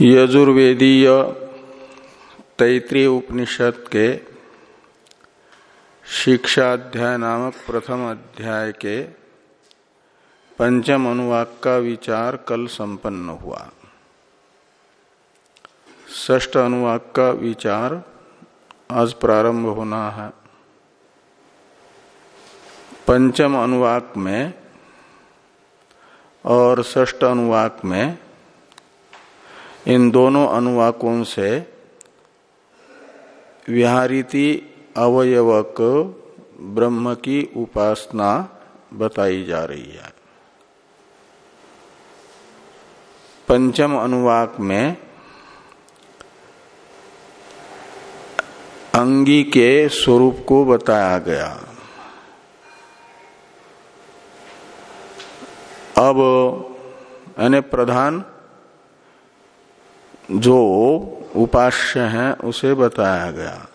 यजुर्वेदीय तैतृय उपनिषद के शिक्षाध्याय नामक प्रथम अध्याय के पंचम अनुवाक का विचार कल संपन्न हुआ। ष्ठ अनुवाक का विचार आज प्रारंभ होना है। पंचम अनुवाक में और ष्ठ अनुवाक में इन दोनों अनुवाकों से व्याहृति अवयवक ब्रह्म की उपासना बताई जा रही है। पंचम अनुवाक में अंगी के स्वरूप को बताया गया। अब यानी प्रधान जो उपास्य है, उसे बताया गया।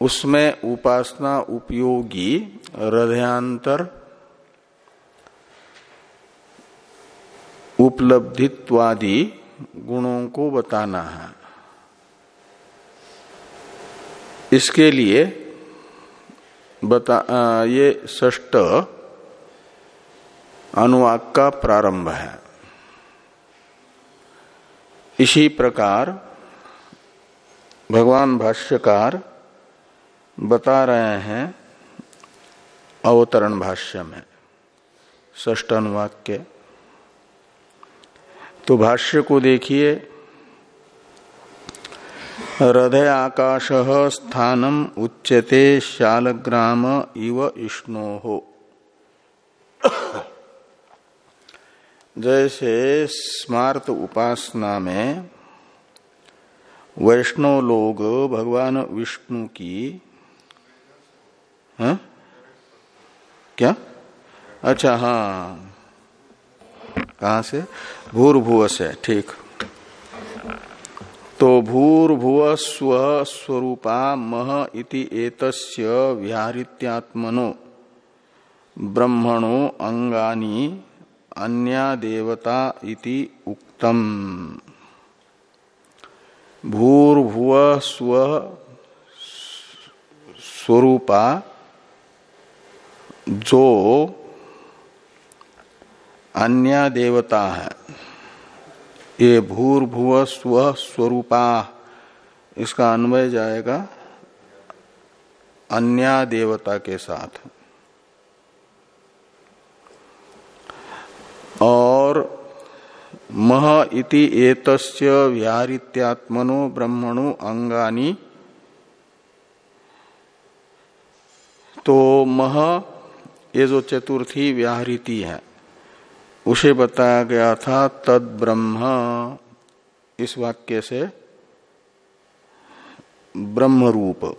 उसमें उपासना उपयोगी, हृदयांतर, उपलब्धित्वादि गुणों को बताना है। इसके लिए बता ये ष्ट अनुवाक का प्रारंभ है। इसी प्रकार भगवान भाष्यकार बता रहे हैं अवतरण भाष्य में ष्ट अनुवाक्य तो भाष्य को देखिए। हृदय आकाश स्थानम उच्यते शालग्राम इव इष्णो। जैसे स्मार्त उपासना में वैष्णव लोग भगवान विष्णु की, हा? क्या? अच्छा हाँ। कहा से? भूर्भुव से ठीक। तो भूर्भुव स्व स्वरूपा मह इति एतस्य व्याहृत्यात्मनो ब्रह्मणो अंगानी अन्या देवता इति उक्तम। भूर्भुव स्व स्वरूपा जो अन्य देवता है, ये भूर्भुव स्व स्वरूपा, इसका अन्वय जाएगा अन्य देवता के साथ। और मह इति एतस्य व्याहृत्यात्मनो ब्रह्मणो अंगानी। तो मह, ये जो चतुर्थी व्याहृति है, उसे बताया गया था तद ब्रह्म इस वाक्य से ब्रह्म रूप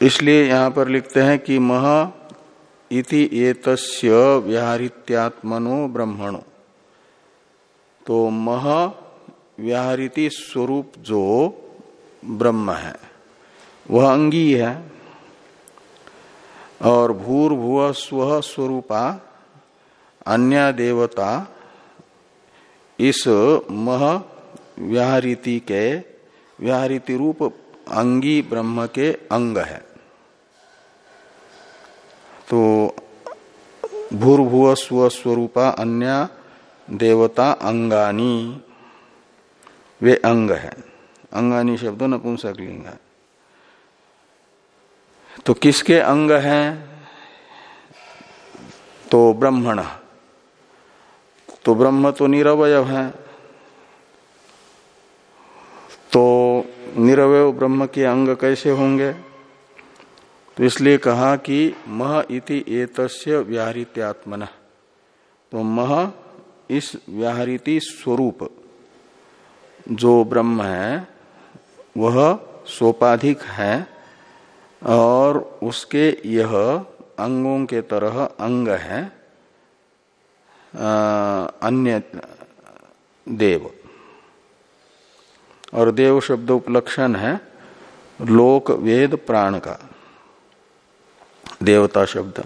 इसलिए यहाँ पर लिखते हैं कि मह इति एतस्य व्याहृत्यात्मनो ब्रह्मणो। तो मह व्याहृति स्वरूप जो ब्रह्म है, वह अंगी है, और भूर्भुव स्व स्वरूपा अन्य देवता इस मह व्याहृति के व्याहृति रूप अंगी ब्रह्म के अंग है। तो भूर्भुव स्वस्वरूपा अन्य देवता अंगानी। वे अंग है। अंगानी शब्द नपुंसक लिंग है। तो किसके अंग हैं? तो ब्रह्मण। तो ब्रह्म तो निरवय है। तो निरवय ब्रह्म के अंग कैसे होंगे? तो इसलिए कहा कि मह इति एतस्य व्याहृत्यात्मन तो मह इस व्याहृति स्वरूप, जो ब्रह्म है, वह सोपाधिक है, और उसके यह अंगों के तरह अंग है अन्य देव। और देव शब्द उपलक्षण है, लोक वेद प्राण का। देवता शब्द।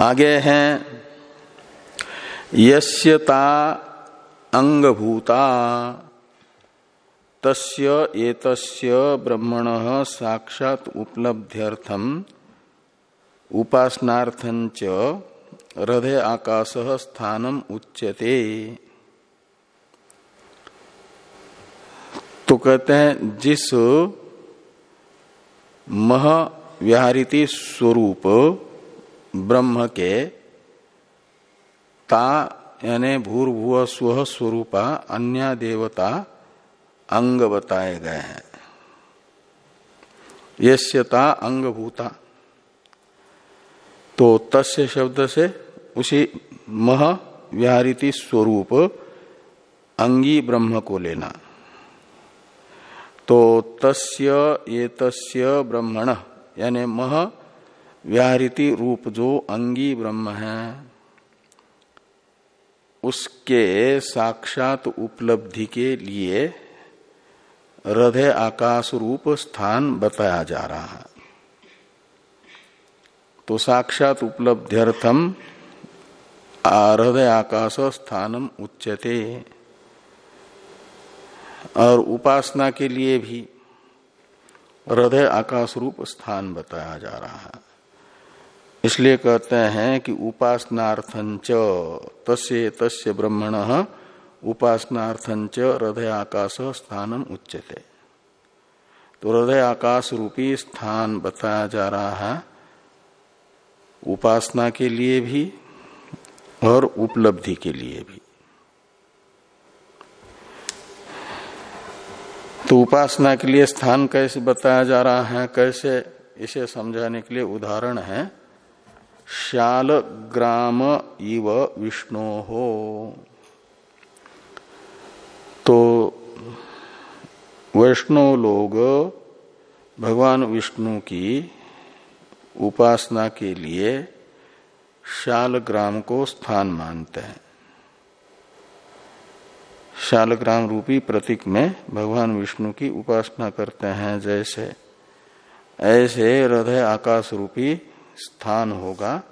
आगे हैं, यस्यता अंगभूता, तस्य एतस्य ब्रह्मण साक्षात उपलब्ध्यर्थम उपासनार्थंच हृदय आकाश स्थानम उच्यते। तो कहते हैं, जिस मह व्याहृति स्वरूप ब्रह्म के ता यानी भूर्भुव स्व स्वरूपा अन्य देवता अंग बताए गए हैं। यश्यता अंगभूता। तो तस्य शब्द से उसी मह व्याहृति स्वरूप अंगी ब्रह्म को लेना। तो तस्य ये तस्य ब्रह्मण, यानी मह व्याहृति रूप जो अंगी ब्रह्म है, उसके साक्षात उपलब्धि के लिए हृदय आकाश रूप स्थान बताया जा रहा है। तो साक्षात उपलब्ध्यर्थम हृदय आकाश स्थानम उच्चते और उपासना के लिए भी हृदय आकाश रूप स्थान बताया जा रहा है। इसलिए कहते हैं कि उपासनार्थंच तस्य तस्य ब्रह्मण उपासनार्थंच हृदय आकाश स्थानम उच्चते तो हृदय आकाश रूपी स्थान बताया जा रहा है। उपासना के लिए भी और उपलब्धि के लिए भी। तो उपासना के लिए स्थान कैसे बताया जा रहा है, कैसे इसे समझाने के लिए उदाहरण है शाल ग्राम इव विष्णु। हो तो वैष्णव लोग भगवान विष्णु की उपासना के लिए शाल ग्राम को स्थान मानते हैं। शालग्राम रूपी प्रतीक में भगवान विष्णु की उपासना करते हैं, जैसे, ऐसे हृदय आकाश रूपी स्थान होगा।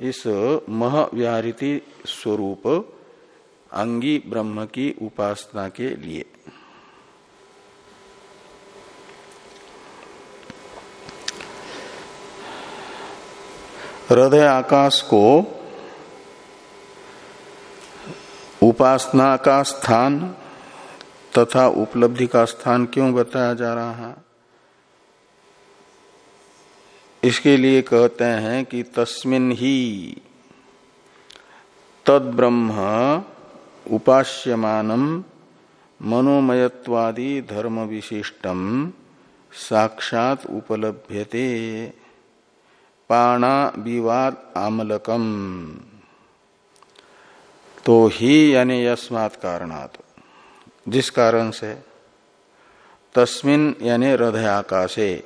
इस महव्याहृति स्वरूप अंगी ब्रह्म की उपासना के लिए। हृदय आकाश को उपासना का स्थान तथा उपलब्धि का स्थान क्यों बताया जा रहा है? इसके लिए कहते हैं कि तस्मिन ही तद ब्रह्म उपास्यमानम मनोमयत्वादि धर्म विशिष्टम साक्षात उपलभ्यते। पाणा विवाद आमलकम तो ही यानी यस्मात् कारणात। जिस कारण से? तस्मिन यानी हृदय आकाशे।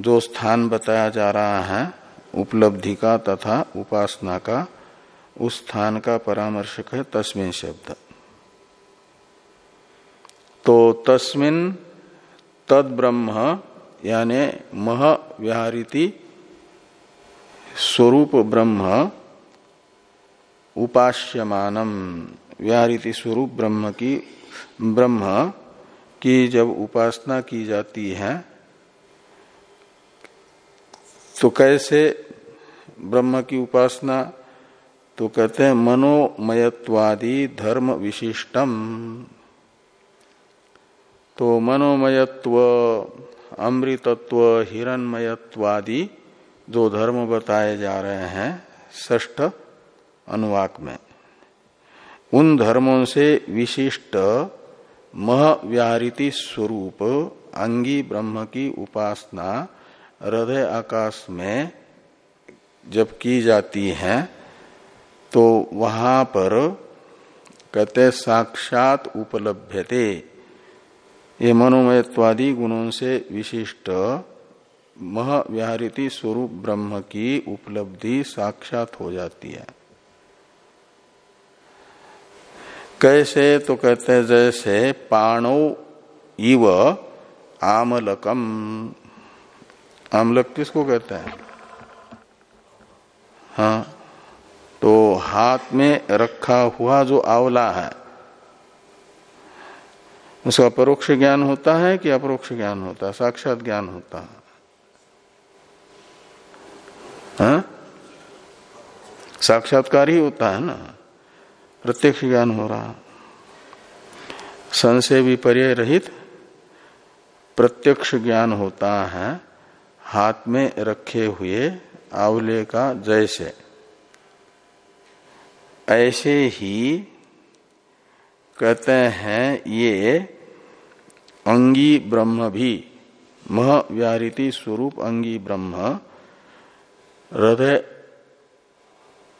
जो स्थान बताया जा रहा है, उपलब्धि का तथा उपासना का, उस स्थान का परामर्शक है तस्मिन शब्द। तो तस्मिन तद ब्रह्म यानी मह स्वरूप ब्रह्म उपास्यमानम। व्याहृति स्वरूप ब्रह्म की ब्रह्म की जब उपासना की जाती है तो कैसे ब्रह्म की उपासना? तो कहते हैं, मनोमयत्वादि धर्म विशिष्टम। तो मनोमयत्व, अमृतत्व, हिरणमयत्वादि जो धर्म बताए जा रहे हैं ष्ठ अनुवाक में। उन धर्मों से विशिष्ट महव्याहृति स्वरूप अंगी ब्रह्म की उपासना हृदय आकाश में जब की जाती है तो वहाँ पर कहते साक्षात उपलभ्यते। ये मनोमयत्वादी गुणों से विशिष्ट महव्याहृति स्वरूप ब्रह्म की उपलब्धि साक्षात हो जाती है। कैसे तो कहते हैं जैसे पाणो इव आमलकम। आमलक किसको कहते हैं? हाँ तो हाथ में रखा हुआ जो आवला है, उसका परोक्ष ज्ञान होता है कि अपरोक्ष ज्ञान होता है? साक्षात ज्ञान होता है। हाँ? साक्षात्कार ही होता है ना? प्रत्यक्ष ज्ञान हो रहा संशय विपर्य रहित प्रत्यक्ष ज्ञान होता है, हाथ में रखे हुए आंवले का जैसे। ऐसे ही कहते हैं ये अंगी ब्रह्म भी मह व्यारिति स्वरूप अंगी ब्रह्म, हृदय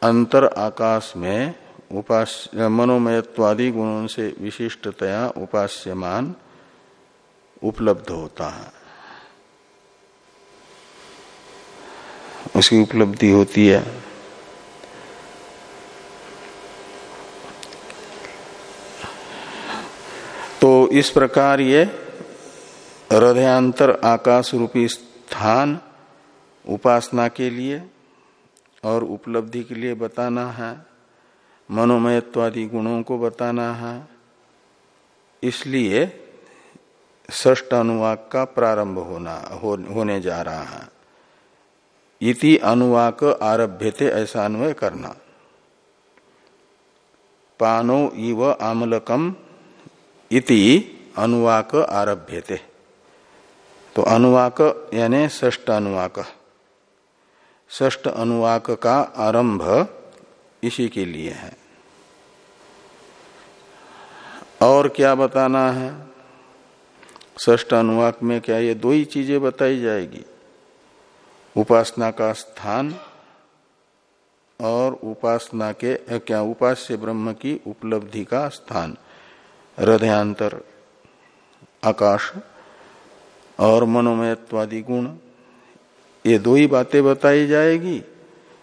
अंतर आकाश में उपास्य मनोमयत्वादि गुणों से विशिष्टतया उपास्यमान उपलब्ध होता है। उसकी उपलब्धि होती है। तो इस प्रकार ये हृदयांतर आकाश रूपी स्थान उपासना के लिए और उपलब्धि के लिए बताना है। मनोमयत्वादि गुणों को बताना है। इसलिए ष्ट अनुवाक का प्रारंभ होना हो, होने जा रहा है। इति अनुवाक आरभ्य ऐसा अन्वय करना। पानो इव आमलकम इति अनुवाक आरभ्यते। तो अनुवाक यानी ष्ट अनुवाक। ष्ट अनुवाक का आरंभ इसी के लिए है। और क्या बताना है? ष्ट अनुवाक में क्या ये दो ही चीज़ें बताई जाएगी? उपासना का स्थान और उपासना के क्या उपास्य ब्रह्म की उपलब्धि का स्थान। हृदयांतर, आकाश और मनोमयत्वादि गुण, ये दो ही बातें बताई जाएगी।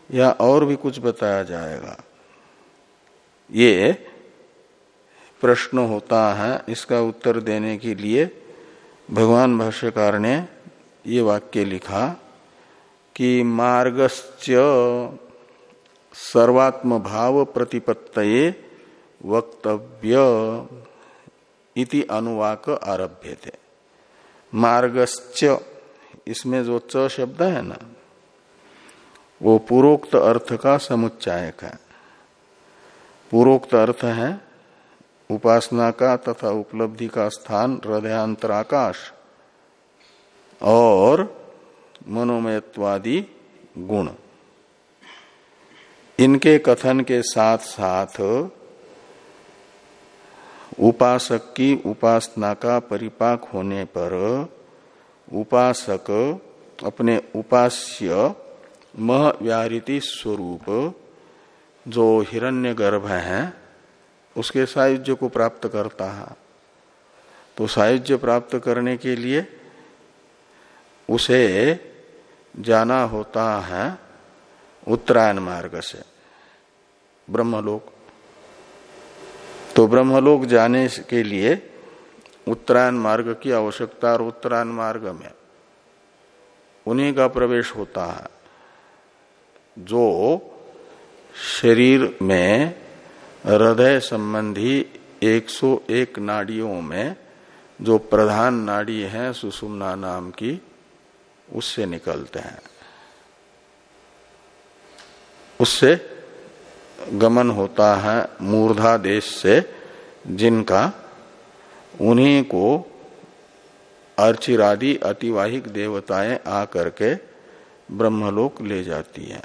या और भी कुछ बताया जाएगा। ये प्रश्न होता है, इसका उत्तर देने के लिए भगवान भाष्यकार ने ये वाक्य लिखा कि मार्गश्च सर्वात्म भाव प्रतिपत्त वक्तव्य इति अनुवाक आरभ्य थे मार्गश्च, इसमें जो च शब्द है ना वो पूर्वोक्त अर्थ का समुच्चायक है। पूर्वोक्त अर्थ है उपासना का तथा उपलब्धि का स्थान, हृदयांतराकाश और मनोमयत्वादि गुण। इनके कथन के साथ साथ उपासक की उपासना का परिपाक होने पर उपासक अपने उपास्य मह व्याहृति स्वरूप, जो हिरण्य गर्भ है, उसके सायुज्य को प्राप्त करता है। तो सायुज्य प्राप्त करने के लिए उसे जाना होता है उत्तरायण मार्ग से, ब्रह्मलोक। तो ब्रह्मलोक जाने के लिए उत्तरायण मार्ग की आवश्यकता और उत्तरायण मार्ग में उन्हीं का प्रवेश होता है। जो शरीर में हृदय संबंधी 101 नाड़ियों में जो प्रधान नाड़ी है, सुषुम्ना नाम की, उससे निकलते हैं। उससे गमन होता है मूर्धा देश से, जिनका उन्हीं को अर्चिरादि अतिवाहिक देवताएँ आकर के ब्रह्मलोक ले जाती हैं।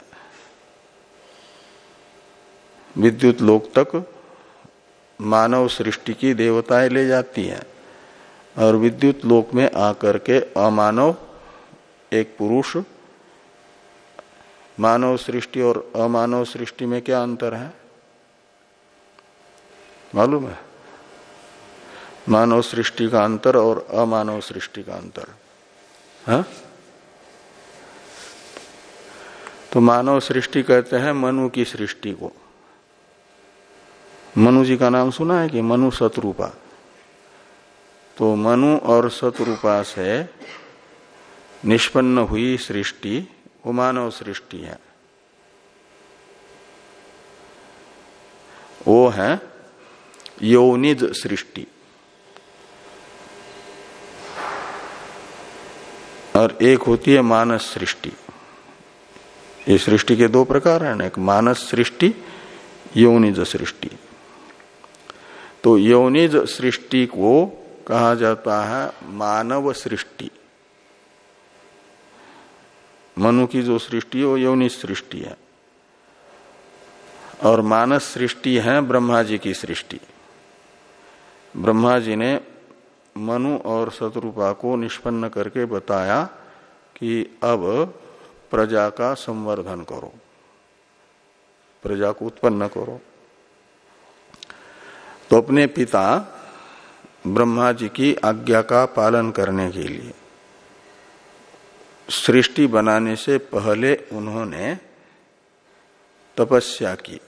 विद्युत लोक तक मानव सृष्टि की देवताएँ ले जाती हैं और विद्युत लोक में आकर के अमानव, एक पुरुष, मानव सृष्टि और अमानव सृष्टि में क्या अंतर है? मालूम है? मानव सृष्टि का अंतर और अमानव सृष्टि का अंतर। है? हाँ? तो मानव सृष्टि कहते हैं मनु की सृष्टि को। मनु जी का नाम सुना है कि मनु शत्रुपा तो मनु और शत्रुपा से निष्पन्न हुई सृष्टि, वो मानव सृष्टि है। वो है यौनिज सृष्टि। और एक होती है मानस सृष्टि। ये सृष्टि के दो प्रकार हैं, एक मानस सृष्टि, यौनिज सृष्टि। तो यौनिज सृष्टि को कहा जाता है मानव सृष्टि। मनु की जो सृष्टि है, वो यौनिज सृष्टि है। और मानस सृष्टि है ब्रह्मा जी की सृष्टि। ब्रह्मा जी ने मनु और शत्रुपा को निष्पन्न करके बताया कि अब प्रजा का संवर्धन करो। प्रजा को उत्पन्न करो। तो अपने पिता ब्रह्मा जी की आज्ञा का पालन करने के लिए सृष्टि बनाने से पहले उन्होंने तपस्या की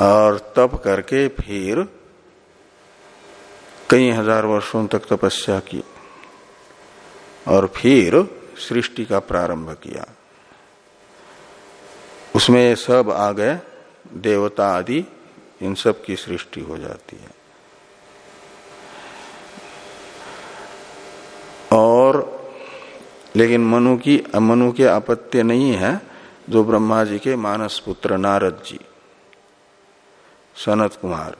और तप करके फिर कई हज़ार वर्षों तक तपस्या की और फिर सृष्टि का प्रारंभ किया। उसमें सब आ गए। देवता आदि, इन सब की सृष्टि हो जाती है। और, लेकिन मनु की, मनु के आपत्ति नहीं है, जो ब्रह्मा जी के मानस पुत्र नारद जी, सनत कुमार।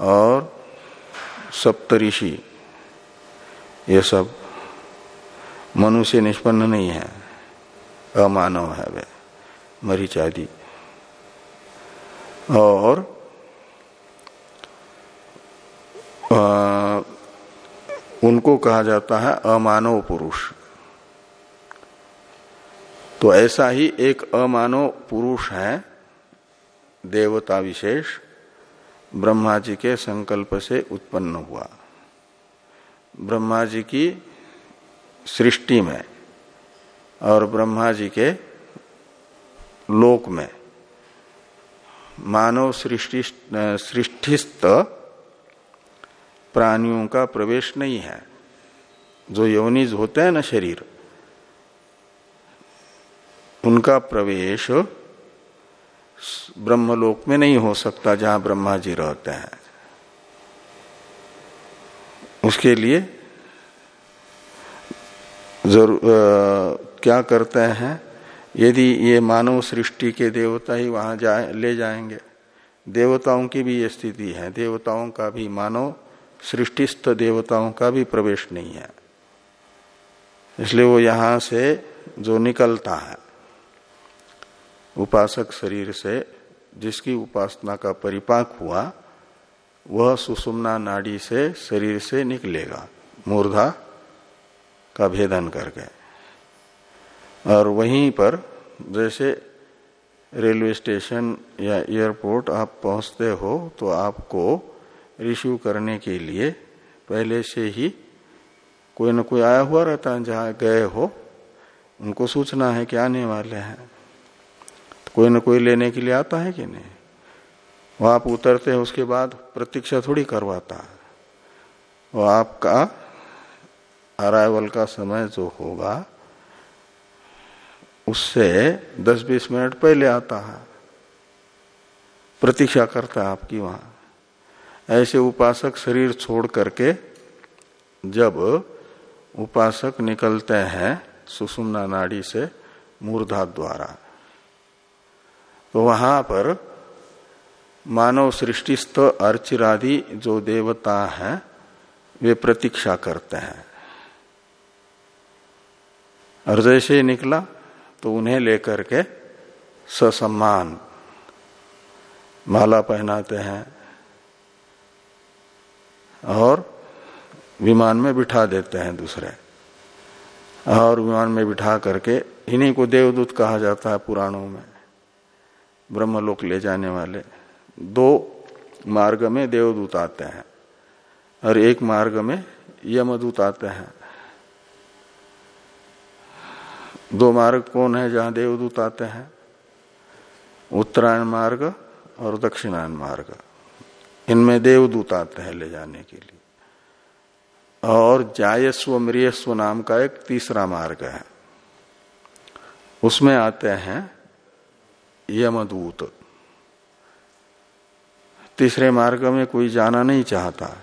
और, सप्तऋषि, ये सब, मनु से निष्पन्न नहीं है, अमानव है वे, मरीचादी। और आ, उनको कहा जाता है अमानव पुरुष। तो ऐसा ही एक अमानव पुरुष है देवता विशेष ब्रह्मा जी के संकल्प से उत्पन्न हुआ। ब्रह्मा जी की सृष्टि में और ब्रह्मा जी के लोक में मानव सृष्टि, सृष्टिस्थ प्राणियों का प्रवेश नहीं है। जो यौनिज होते हैं ना शरीर, उनका प्रवेश ब्रह्मलोक में नहीं हो सकता जहाँ ब्रह्मा जी रहते हैं। उसके लिए ज़रूर क्या करते हैं? यदि ये मानव सृष्टि के देवता ही वहाँ जाए, ले जाएँगे। देवताओं की भी ये स्थिति है। देवताओं का भी मानव, सृष्टिस्थ देवताओं का भी प्रवेश नहीं है। इसलिए वो यहाँ से जो निकलता है, उपासक शरीर से जिसकी उपासना का परिपाक हुआ, वह सुषुम्ना नाड़ी से शरीर से निकलेगा। मूर्धा का भेदन करके। और वहीं पर जैसे रेलवे स्टेशन या एयरपोर्ट आप पहुँचते हो तो आपको रिसीव करने के लिए पहले से ही कोई न कोई आया हुआ रहता है जहाँ गए हो। उनको सूचना है कि आने वाले हैं। तो कोई न कोई लेने के लिए आता है कि नहीं? वह आप उतरते हैं, उसके बाद प्रतीक्षा थोड़ी करवाता है। वो आपका अराइवल का समय जो होगा उससे 10-20 मिनट पहले आता है। प्रतीक्षा करता है आपकी वहाँ। ऐसे उपासक शरीर छोड़ करके जब उपासक निकलते हैं सुषुम्ना नाड़ी से मूर्धा द्वारा तो वहाँ पर मानव सृष्टिस्थ अर्चिरादि जो देवता हैं, वे प्रतीक्षा करते हैं। और जैसे निकला तो उन्हें लेकर के ससम्मान। माला पहनाते हैं और विमान में बिठा देते हैं दूसरे। और विमान में बिठा करके इन्हीं को देवदूत कहा जाता है पुराणों में। ब्रह्मलोक ले जाने वाले दो मार्ग में देवदूत आते हैं और एक मार्ग में यमदूत आते हैं। दो मार्ग कौन है जहाँ देवदूत आते हैं? उत्तरायण मार्ग और दक्षिणायन मार्ग। इनमें देवदूत आते हैं ले जाने के लिए। और जायस्व मृयस्व नाम का एक तीसरा मार्ग है। उसमें आते हैं यमदूत। तीसरे मार्ग में कोई जाना नहीं चाहता।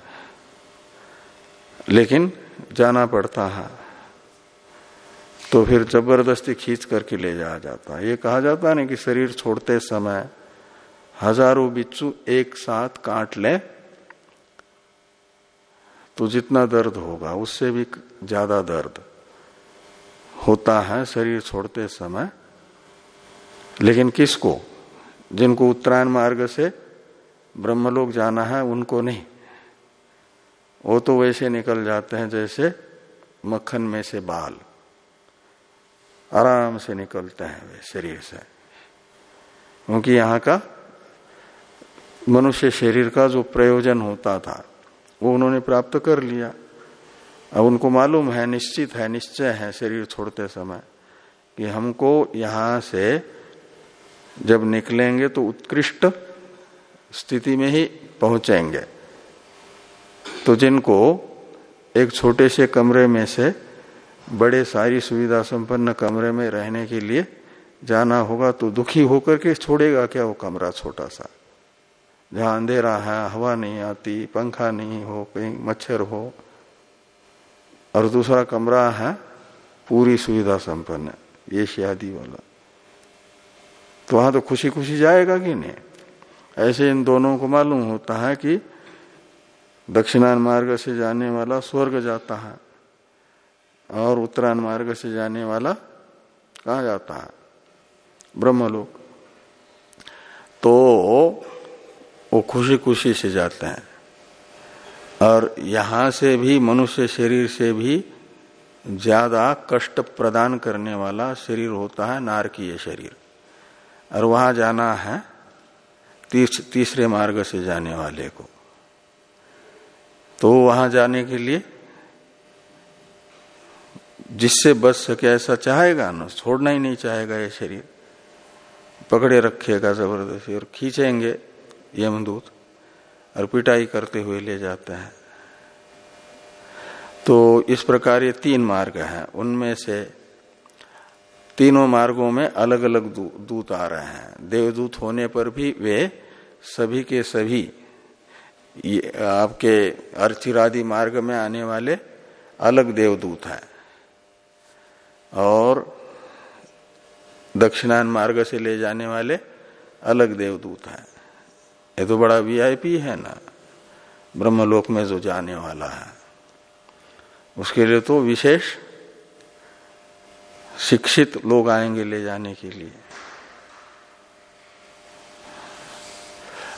लेकिन जाना पड़ता है। तो फिर ज़बरदस्ती खींच करके ले जाया जाता है। ये कहा जाता है ना कि शरीर छोड़ते समय हज़ारों बिच्छू एक साथ काट ले तो जितना दर्द होगा, उससे भी ज़्यादा दर्द होता है शरीर छोड़ते समय। लेकिन किसको? जिनको उत्तरायण मार्ग से ब्रह्मलोक जाना है, उनको नहीं। वो तो वैसे निकल जाते हैं जैसे मक्खन में से बाल। आराम से निकलते हैं वे शरीर से। क्योंकि यहाँ का मनुष्य शरीर का जो प्रयोजन होता था, वो उन्होंने प्राप्त कर लिया। अब उनको मालूम है, निश्चित है, निश्चय है शरीर छोड़ते समय कि हमको यहाँ से जब निकलेंगे तो उत्कृष्ट स्थिति में ही पहुँचेंगे। तो जिनको एक छोटे से कमरे में से बड़े सारी सुविधा संपन्न कमरे में रहने के लिए जाना होगा तो दुखी होकर के छोड़ेगा क्या वो कमरा छोटा सा? जहाँ अंधेरा है, हवा नहीं आती, पंखा नहीं हो, कहीं मच्छर हो, और दूसरा कमरा है, पूरी सुविधा संपन्न, ये शादी वाला। तो वहाँ तो खुशी खुशी जाएगा कि नहीं? ऐसे इन दोनों को मालूम होता है कि दक्षिणान मार्ग से जाने वाला स्वर्ग जाता है। और उत्तरायण मार्ग से जाने वाला कहा जाता है? ब्रह्मलोक। तो वो खुशी खुशी से जाते हैं। और यहाँ से भी मनुष्य शरीर से भी ज़्यादा कष्ट प्रदान करने वाला शरीर होता है नारकीय शरीर। और वहाँ जाना है तीस, तीसरे मार्ग से जाने वाले को। तो वहाँ जाने के लिए जिससे बच सके ऐसा चाहेगा ना, छोड़ना ही नहीं चाहेगा ये शरीर। पकड़े रखेगा ज़बरदस्ती और खींचेंगे यमदूत और पिटाई करते हुए ले जाते हैं। तो इस प्रकार ये तीन मार्ग हैं। उनमें से तीनों मार्गों में अलग अलग दूत आ रहे हैं। देवदूत होने पर भी वे सभी के सभी ये आपके अर्चिरादि मार्ग में आने वाले अलग देवदूत हैं। और दक्षिणान मार्ग से ले जाने वाले अलग देवदूत हैं। ये तो बड़ा वीआईपी है ना। ब्रह्मलोक में जो जाने वाला है। उसके लिए तो विशेष शिक्षित लोग आएँगे ले जाने के लिए।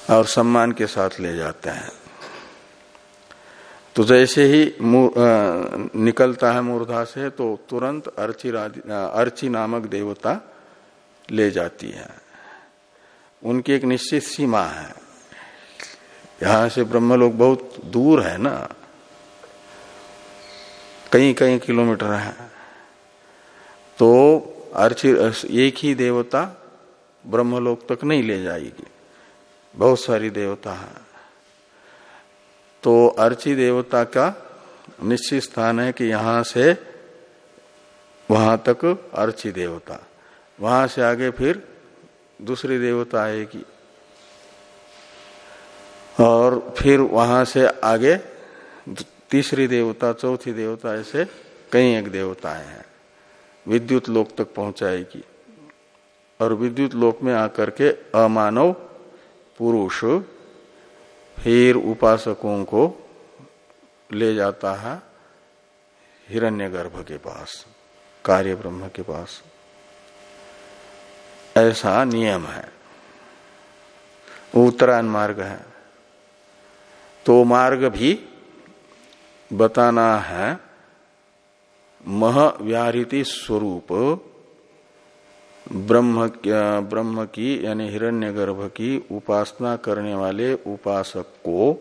और सम्मान के साथ ले जाते हैं। तो जैसे ही निकलता है मूर्धा से तो तुरंत अर्ची अर्ची नामक देवता ले जाती है। उनकी एक निश्चित सीमा है। यहाँ से ब्रह्म ब्रह्मलोक बहुत दूर है ना। कई कई किलोमीटर है। तो अर्ची, एक ही देवता ब्रह्मलोक तक नहीं ले जाएगी। बहुत सारी देवता है। तो अर्ची देवता का निश्चित स्थान है कि यहाँ से वहाँ तक अर्ची देवता। वहाँ से आगे फिर दूसरी देवता आएगी। और फिर वहाँ से आगे तीसरी देवता, चौथी देवता, ऐसे कई एक देवताएँ हैं। विद्युत लोक तक पहुंचाएगी। और विद्युत लोक में आकर के अमानव पुरुष फिर उपासकों को ले जाता है हिरण्यगर्भ के पास कार्य ब्रह्म के पास। ऐसा नियम है। उत्तरायण मार्ग है। तो मार्ग भी बताना है, महव्याहृति स्वरूप ब्रह्म ब्रह्म की, यानी हिरण्यगर्भ की उपासना करने वाले उपासक को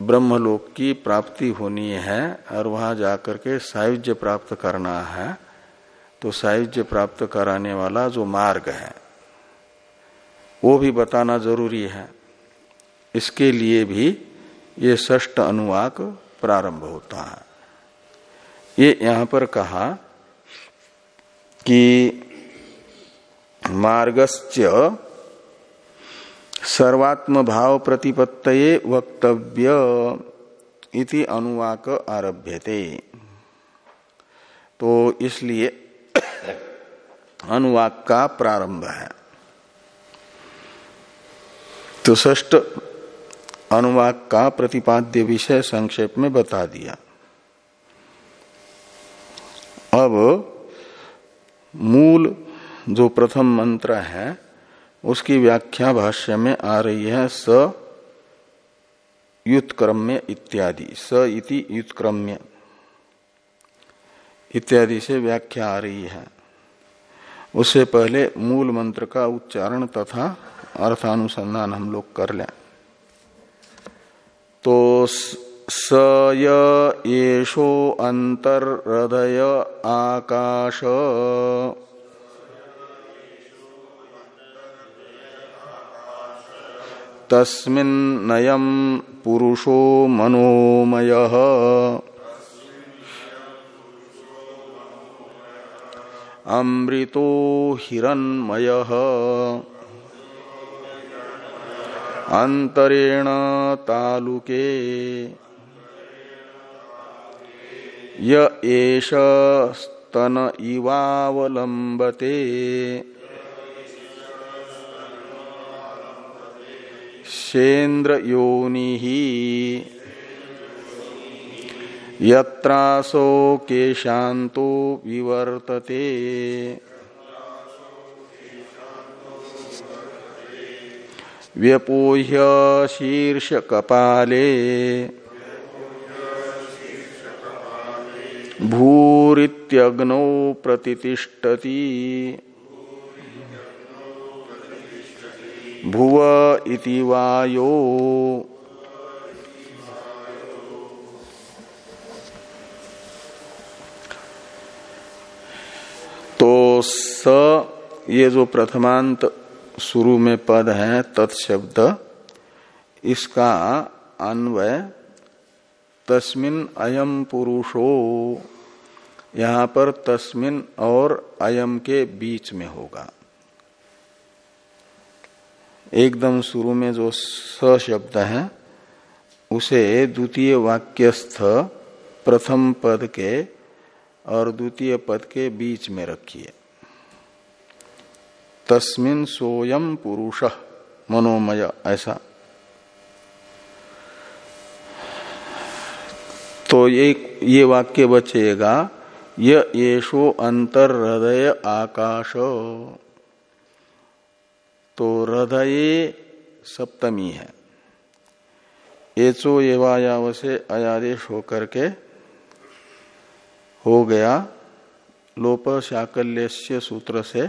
ब्रह्मलोक की प्राप्ति होनी है और वहाँ जाकर के सायुज्य प्राप्त करना है तो सायुज्य प्राप्त कराने वाला जो मार्ग है, वो भी बताना ज़रूरी है। इसके लिए भी ये ष्ट अनुवाक प्रारंभ होता है। ये यहाँ पर कहा कि मार्गस्य सर्वात्म भाव प्रतिपत्त वक्तव्य इति अनुवाक आरभ्यते। तो इसलिए अनुवाक का प्रारंभ है। तो ष्ट अनुवाक का प्रतिपाद्य विषय संक्षेप में बता दिया। अब मूल जो प्रथम मंत्र है, उसकी व्याख्या भाष्य में आ रही है, स युत्क्रम्य इत्यादि। स इति युत्क्रम्य। इत्यादि से व्याख्या आ रही है। उससे पहले मूल मंत्र का उच्चारण तथा अर्थानुसंधान हम लोग कर लें। तो स येषो अंतर्हृदय आकाश। तस्मिन्नयम पुरुषो मनोमय। अमृतो हिरण्मय। अंतरेण तालुके येष स्तन इवावलंबते सेन्द्र योनि यत्रासो केशांतो विवर्तते। व्यपोह्य शीर्ष कपाले भूरित्यग्नौ प्रतिष्ठति भुव इति वायो। तो स, ये जो प्रथमांत शुरू में पद है, तत्शब्द, इसका अन्वय, तस्मिन अयम पुरुषो। यहाँ पर तस्मिन और अयम के बीच में होगा। एकदम शुरू में जो स शब्द है, उसे द्वितीय वाक्यस्थ प्रथम पद के और द्वितीय पद के बीच में रखिए। तस्मिन सोयम पुरुष, मनोमय, ऐसा। तो ये ये वाक्य बचेगा येषो अंतर हृदय आकाश। तो हृदय सप्तमी है। एचो एवायाव से अयादेश होकर के हो गया लोप शाकल्य सूत्र से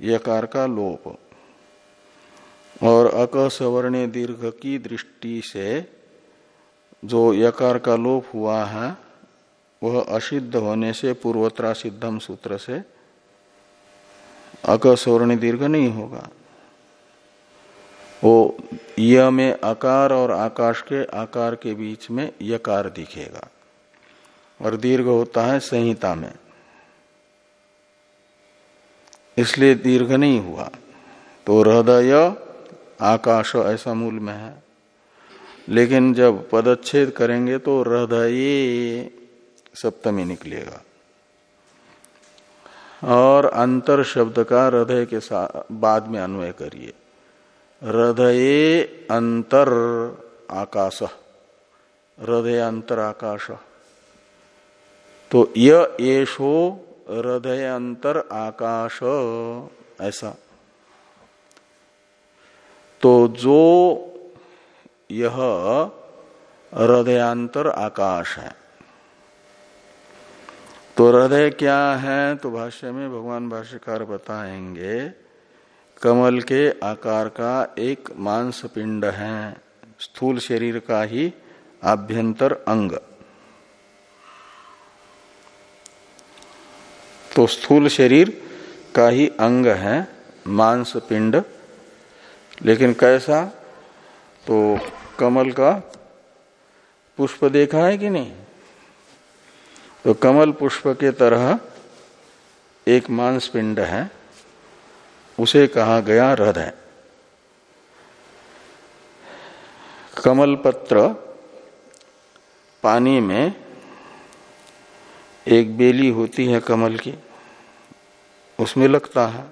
यकार का लोप। और अकसवर्णे दीर्घ की दृष्टि से जो यकार का लोप हुआ है, वह असिद्ध होने से पूर्वत्रा सिद्धम सूत्र से अकसवर्ण दीर्घ नहीं होगा। वो य में आकार और आकाश के आकार के बीच में यकार दिखेगा। और दीर्घ होता है संहिता में। इसलिए दीर्घ नहीं हुआ। तो हृदय आकाश ऐसा मूल में है। लेकिन जब पदच्छेद करेंगे तो हृदय सप्तमी निकलेगा। और अंतर शब्द का हृदय के साथ बाद में अन्वय करिए। हृदय अंतर आकाश। हृदय अंतर आकाश। तो येषो हृदय अंतर आकाश, ऐसा। तो जो यह हृदयांतर आकाश है। तो हृदय क्या है? तो भाष्य में भगवान भाष्यकार बताएँगे कमल के आकार का एक मांस पिंड है, स्थूल शरीर का ही आभ्यंतर अंग। तो स्थूल शरीर का ही अंग है मांस पिंड लेकिन कैसा? तो कमल का पुष्प देखा है कि नहीं? तो कमल पुष्प के तरह एक मांस पिंड है। उसे कहा गया हृदय। कमल पत्र पानी में एक बेली होती है कमल की, उसमें लगता है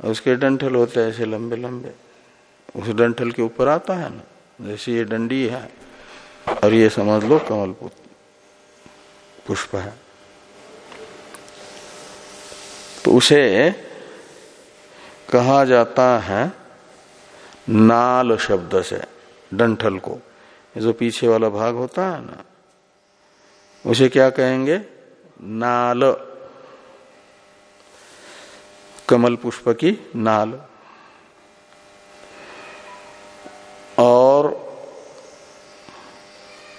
उसके डंठल होते हैं ऐसे लंबे लंबे उस डंठल के ऊपर आता है ना, जैसे ये डंडी है, और ये समझ लो कमल पुष्प है। तो उसे कहा जाता है नाल शब्द से, डंठल को। ये जो पीछे वाला भाग होता है ना, उसे क्या कहेंगे? नाल। कमल पुष्प की नाल। और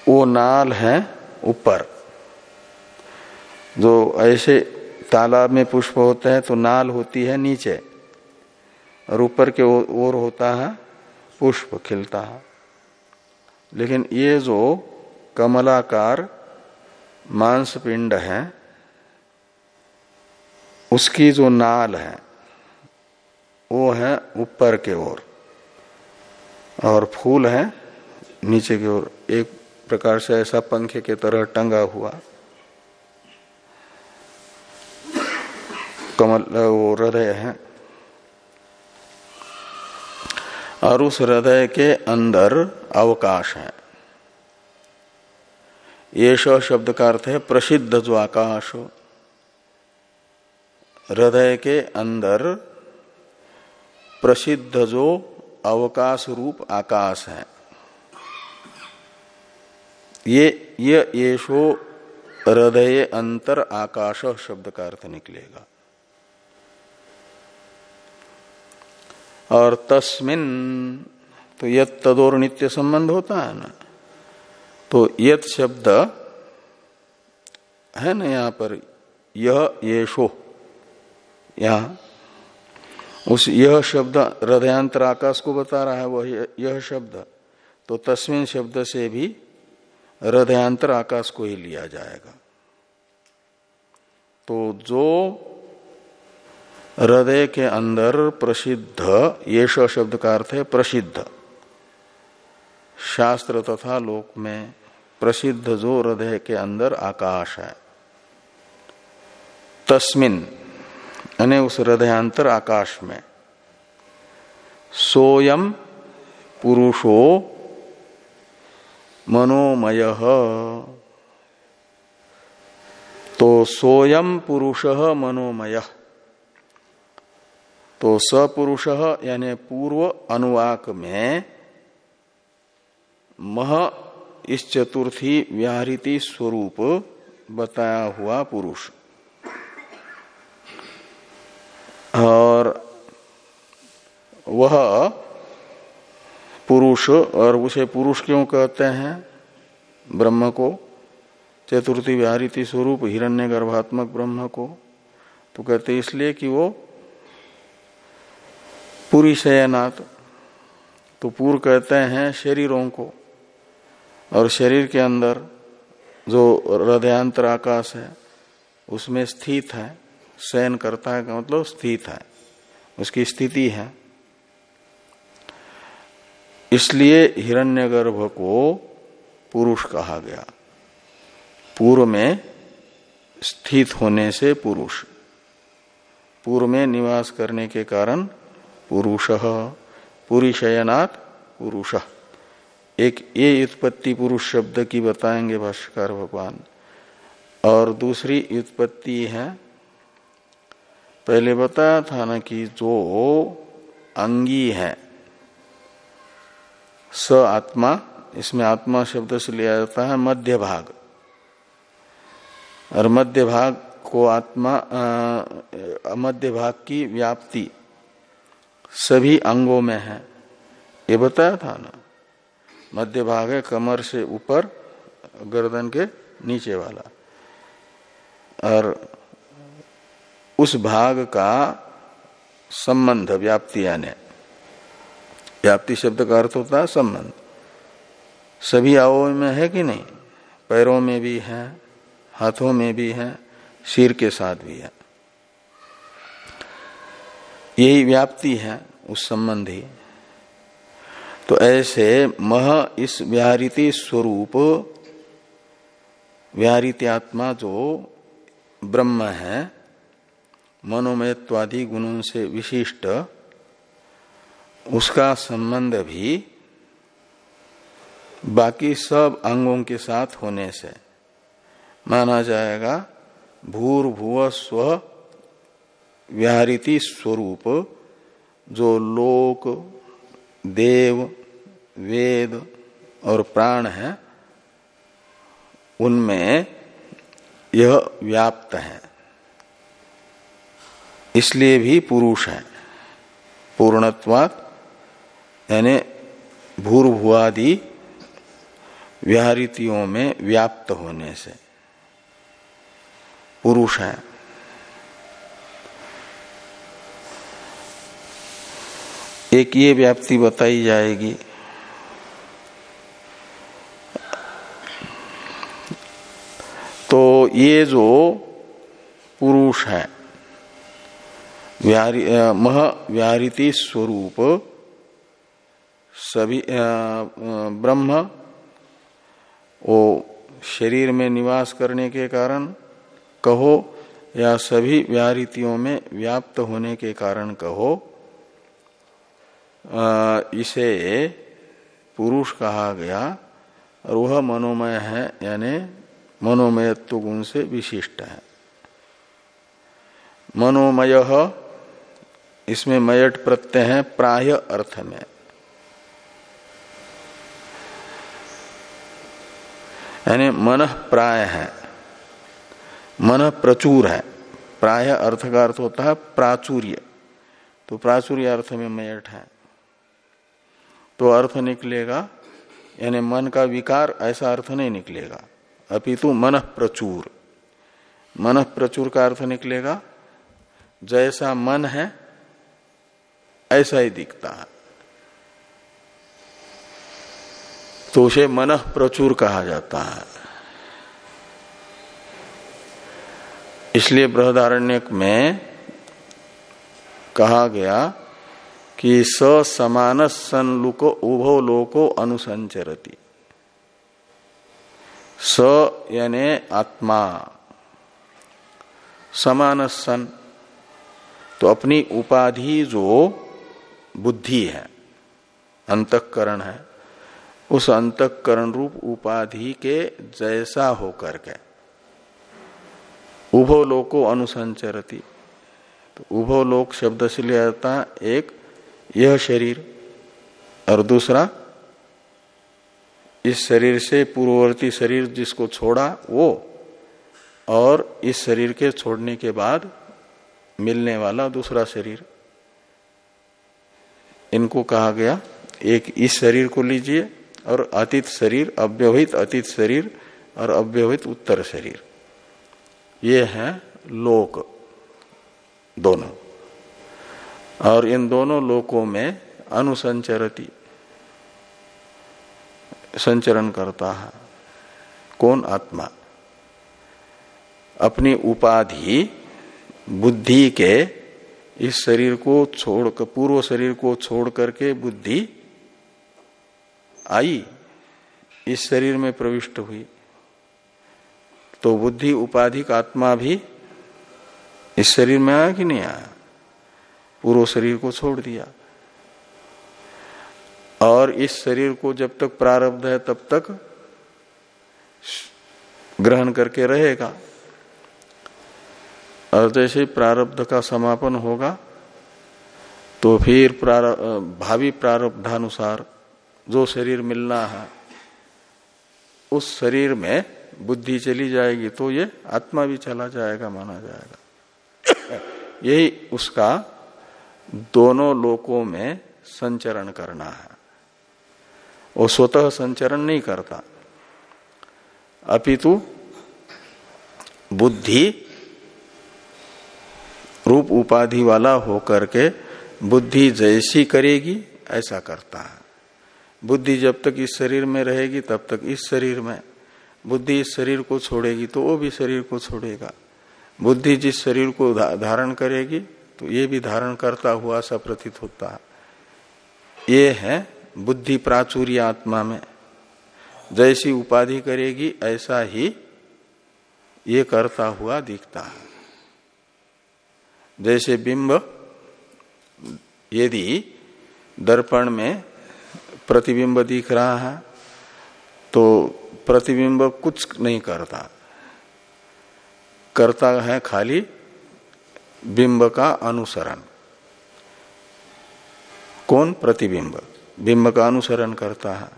वो नाल है ऊपर। जो ऐसे तालाब में पुष्प होते हैं तो नाल होती है नीचे। और ऊपर के ओर होता है पुष्प, खिलता है। लेकिन ये जो कमलाकार मांस पिंड है, उसकी जो नाल है, वो है ऊपर के ओर। और फूल है नीचे की ओर। एक प्रकार से ऐसा पंखे के तरह टंगा हुआ। कमल, वो हृदय है। और उस हृदय के अंदर अवकाश है। ये शब्द का अर्थ है प्रसिद्ध जो आकाश हृदय के अंदर प्रसिद्ध जो अवकाश रूप आकाश है। ये ये येषो हृदय अंतर आकाश शब्द का अर्थ निकलेगा। और तस्मिन तो यत तदोर नित्य संबंध होता है ना? तो यत शब्द है ना यहाँ पर? यह येषो यहाँ। उस यह शब्द हृदयांतर आकाश को बता रहा है, वह यह शब्द। तो तस्मिन शब्द से भी हृदयांतर आकाश को ही लिया जाएगा। तो जो हृदय के अंदर प्रसिद्ध, ये शब्द का अर्थ है प्रसिद्ध। शास्त्र तथा लोक में प्रसिद्ध जो हृदय के अंदर आकाश है। तस्मिन, यानी उस हृदयांतर आकाश में। सोयम पुरुषो मनोमय। तो सोयम पुरुष मनोमय। तो सपुरुष यानी पूर्व अनुवाक में मह इस चतुर्थी व्याहृति स्वरूप बताया हुआ पुरुष। और वह पुरुष, और उसे पुरुष क्यों कहते हैं? ब्रह्म को। चतुर्थी व्याहृति स्वरूप हिरण्य गर्भात्मक ब्रह्म को। तो कहते इसलिए कि वो पूरी शयनाथ तो पूर्व कहते हैं शरीरों को और शरीर के अंदर जो हृदयांतर आकाश है, उसमें स्थित है। शयन करता है का मतलब स्थित है। उसकी स्थिति है। इसलिए हिरण्यगर्भ को पुरुष कहा गया। पूर्व में स्थित होने से पुरुष, पूर्व में निवास करने के कारण पुरुष पूरी पुरुष। एक ये उत्पत्ति पुरुष शब्द की बताएँगे भाष्यकार भगवान। और दूसरी उत्पत्ति है, पहले बताया था ना कि जो अंगी है, स आत्मा, इसमें आत्मा शब्द से लिया जाता है मध्य भाग। और मध्य भाग को आत्मा मध्य भाग की व्याप्ति सभी अंगों में है। ये बताया था ना, मध्य भाग है, कमर से ऊपर, गर्दन के नीचे वाला। और उस भाग का संबंध, व्याप्ति यानी, व्याप्ति शब्द का अर्थ होता है संबंध। सभी आवों में है कि नहीं? पैरों में भी है, हाथों में भी है, सिर के साथ भी है। यही व्याप्ति है उस संबंधी। तो ऐसे मह इस व्याहृति स्वरूप व्याहृत्यात्मा जो ब्रह्म है, मनोमयत्वादि गुणों से विशिष्ट, उसका संबंध भी बाकी सब अंगों के साथ होने से माना जाएगा भूर्भुव स्व व्याहृति स्वरूप, जो लोक, देव, वेद और प्राण है, उनमें यह व्याप्त है। इसलिए भी पुरुष है। पूर्णत्वात, यानी भूर्भुआदि व्याहृतियों में व्याप्त होने से। पुरुष है। एक ये व्याप्ति बताई जाएगी। तो ये जो पुरुष है मह व्याहृति स्वरूप, सभी ब्रह्म वो शरीर में निवास करने के कारण कहो या सभी व्याहृतियों में व्याप्त होने के कारण कहो इसे पुरुष कहा गया, और वह मनोमय है, यानी मनोमयत्व गुण से विशिष्ट है। मनोमय, इसमें मयट प्रत्यय है, प्राय अर्थ में। यानी मन प्राय है, मन प्रचुर है। प्राय अर्थ का अर्थ होता है प्राचुर्य। तो प्राचुर्य अर्थ में मयट है। तो अर्थ निकलेगा, यानी मन का विकार ऐसा अर्थ नहीं निकलेगा। अपितु मन प्रचुर। मन प्रचुर का अर्थ निकलेगा, जैसा मन है, ऐसा ही दिखता है। तो उसे मन प्रचुर कहा जाता है। इसलिए बृहदारण्यक में कहा गया कि स समान सन लुको उभो लोको अनुसंचरती स यानी आत्मा। समान सन तो अपनी उपाधि जो बुद्धि है, अंतकरण है, उस अंतकरण रूप उपाधि के जैसा होकर के उभो लोको अनुसंचरती तो उभो लोक शब्द से लिया जाता एक यह शरीर और दूसरा इस शरीर से पूर्ववर्ती शरीर जिसको छोड़ा वो, और इस शरीर के छोड़ने के बाद मिलने वाला दूसरा शरीर। इनको कहा गया, एक इस शरीर को लीजिए, और अतीत शरीर, अव्यवहित अतीत शरीर, और अव्यवहित उत्तर शरीर। ये है लोक दोनों। और इन दोनों लोकों में अनुसंचरती, संचरण करता है। कौन आत्मा? अपनी उपाधि, बुद्धि के इस शरीर को छोड़ कर पूर्व शरीर को छोड़ करके बुद्धि आई, इस शरीर में प्रविष्ट हुई। तो बुद्धि उपाधिक आत्मा भी इस शरीर में आया कि नहीं आया? पूर्व शरीर को छोड़ दिया। और इस शरीर को जब तक प्रारब्ध है, तब तक ग्रहण करके रहेगा। और जैसे प्रारब्ध का समापन होगा तो फिर प्रारब्ध भावी प्रारब्धानुसार जो शरीर मिलना है, उस शरीर में बुद्धि चली जाएगी तो ये आत्मा भी चला जाएगा, माना जाएगा। यही उसका दोनों लोकों में संचरण करना है। वो स्वतः संचरण नहीं करता। अपितु बुद्धि रूप उपाधि वाला होकर के बुद्धि जैसी करेगी, ऐसा करता है। बुद्धि जब तक इस शरीर में रहेगी, तब तक इस शरीर में। बुद्धि इस शरीर को छोड़ेगी तो वो भी शरीर को छोड़ेगा। बुद्धि जिस शरीर को धारण करेगी तो ये भी धारण करता हुआ सा प्रतीत होता है। ये है बुद्धि प्राचुर्य आत्मा में। जैसी उपाधि करेगी, ऐसा ही ये करता हुआ दिखता है। जैसे बिंब, यदि दर्पण में प्रतिबिंब दिख रहा है तो प्रतिबिंब कुछ नहीं करता। करता है खाली बिंब का अनुसरण। कौन प्रतिबिंब? बिंब का अनुसरण करता है।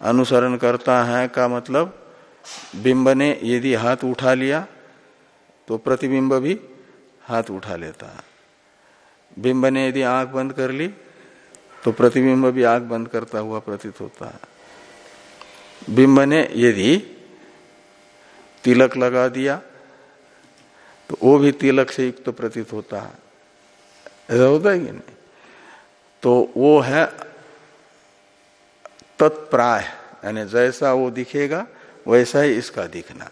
अनुसरण करता है का मतलब बिंब ने यदि हाथ उठा लिया तो प्रतिबिंब भी हाथ उठा लेता है। बिंब ने यदि आँख बंद कर ली तो प्रतिबिंब भी आँख बंद करता हुआ प्रतीत होता है। बिंब ने यदि तिलक लगा दिया तो वो भी तिलक से युक्त तो प्रतीत होता है। ऐसा होता है कि नहीं? तो वो है तत्प्राय, यानी जैसा वो दिखेगा, वैसा ही इसका दिखना।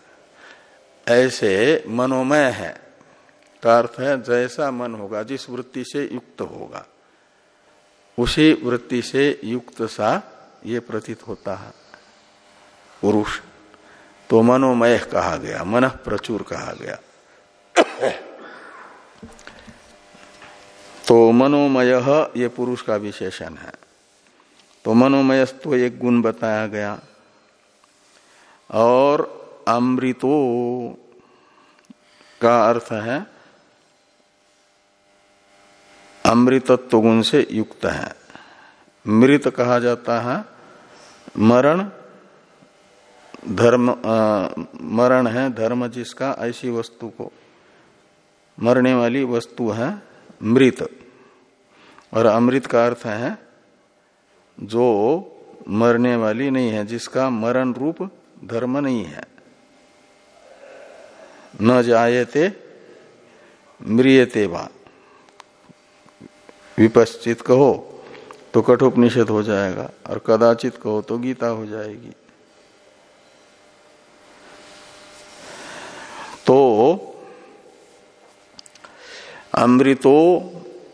ऐसे मनोमय है, का अर्थ है जैसा मन होगा, जिस वृत्ति से युक्त होगा, उसी वृत्ति से युक्त सा ये प्रतीत होता है। पुरुष तो मनोमय कहा गया, मन प्रचुर कहा गया। तो मनोमय ये पुरुष का विशेषण है। तो मनोमय तो एक गुण बताया गया। और अमृतो का अर्थ है अमृतत्व गुण से युक्त है। मृत कहा जाता है मरण धर्म आ, मरण है धर्म जिसका ऐसी वस्तु को। मरने वाली वस्तु है मृत और अमृत का अर्थ है जो मरने वाली नहीं है, जिसका मरण रूप धर्म नहीं है। न जायते म्रियते वा विपश्चित कहो तो कठोपनिषद हो जाएगा, और कदाचित कहो तो गीता हो जाएगी तो अमृतो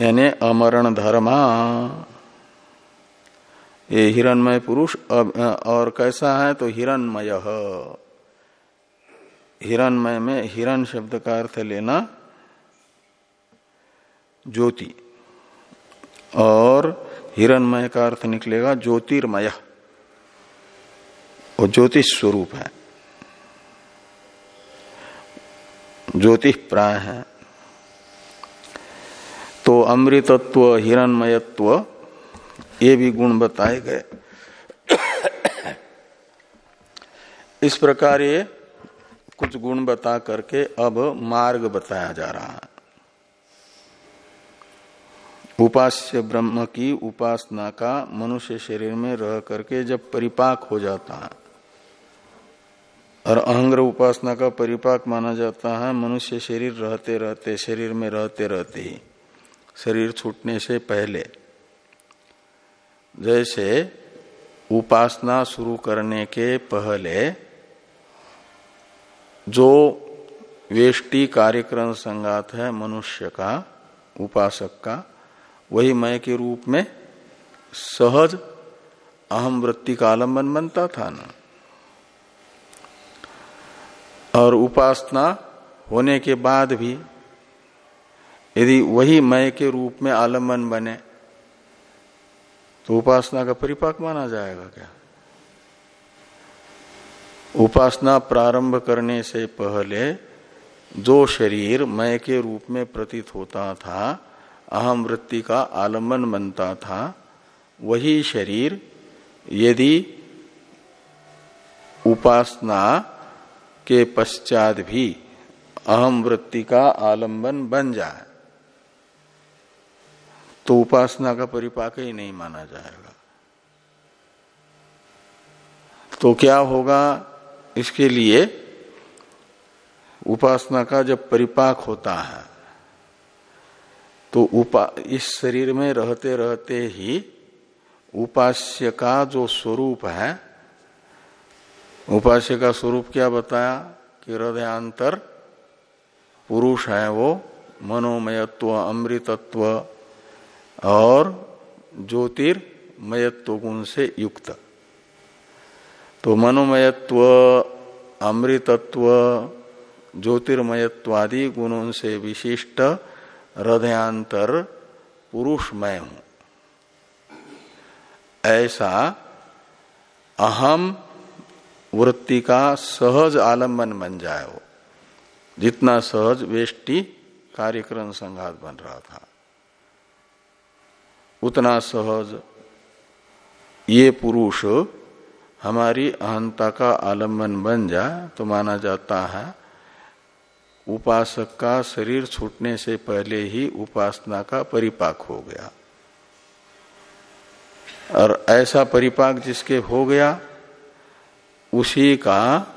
यानी अमरण धर्मा। ये हिरणमय पुरुष और कैसा है तो हिरणमय। हिरणमय में हिरण शब्द का अर्थ लेना ज्योति। और हिरणमय का अर्थ निकलेगा ज्योतिर्मय। वो ज्योतिष स्वरूप है। ज्योतिष प्राय है। तो अमृतत्व, हिरणमयत्व, ये भी गुण बताए गए। इस प्रकार ये कुछ गुण बता करके अब मार्ग बताया जा रहा है। उपास्य ब्रह्म की उपासना का मनुष्य शरीर में रह करके जब परिपाक हो जाता है, और अहंग्र उपासना का परिपाक माना जाता है, मनुष्य शरीर रहते रहते शरीर में रहते रहते ही शरीर छूटने से पहले, जैसे उपासना शुरू करने के पहले, जो वेष्टि कार्यक्रम संगात है मनुष्य का, उपासक का, वही मय के रूप में सहज अहम वृत्ति का आलंबन बनता था ना। और उपासना होने के बाद भी यदि वही मय के रूप में आलंबन बने तो उपासना का परिपाक माना जाएगा क्या? उपासना प्रारंभ करने से पहले जो शरीर मय के रूप में प्रतीत होता था, अहम वृत्ति का आलंबन बनता था, वही शरीर यदि उपासना के पश्चात भी अहम वृत्ति का आलंबन बन जाए। तो उपासना का परिपाक ही नहीं माना जाएगा। तो क्या होगा इसके लिए? उपासना का जब परिपाक होता है तो उपा, इस शरीर में रहते रहते ही उपास्य का जो स्वरूप है, उपास्य का स्वरूप क्या बताया कि हृदयांतर पुरुष है वो, मनोमयत्व, अमृतत्व और ज्योतिर्मयत्व गुण से युक्त तो मनोमयत्व, अमृतत्व, ज्योतिर्मयत्वादि गुणों से विशिष्ट हृदयांतर पुरुष मैं हूँ। ऐसा अहम वृत्ति का सहज आलंबन बन जाए वो। जितना सहज वेष्टि कार्यक्रम संघात बन रहा था। उतना सहज। ये पुरुष हमारी अहंता का आलंबन बन जाए तो माना जाता है, उपासक का शरीर छूटने से पहले ही उपासना का परिपाक हो गया। और ऐसा परिपाक जिसके हो गया, उसी का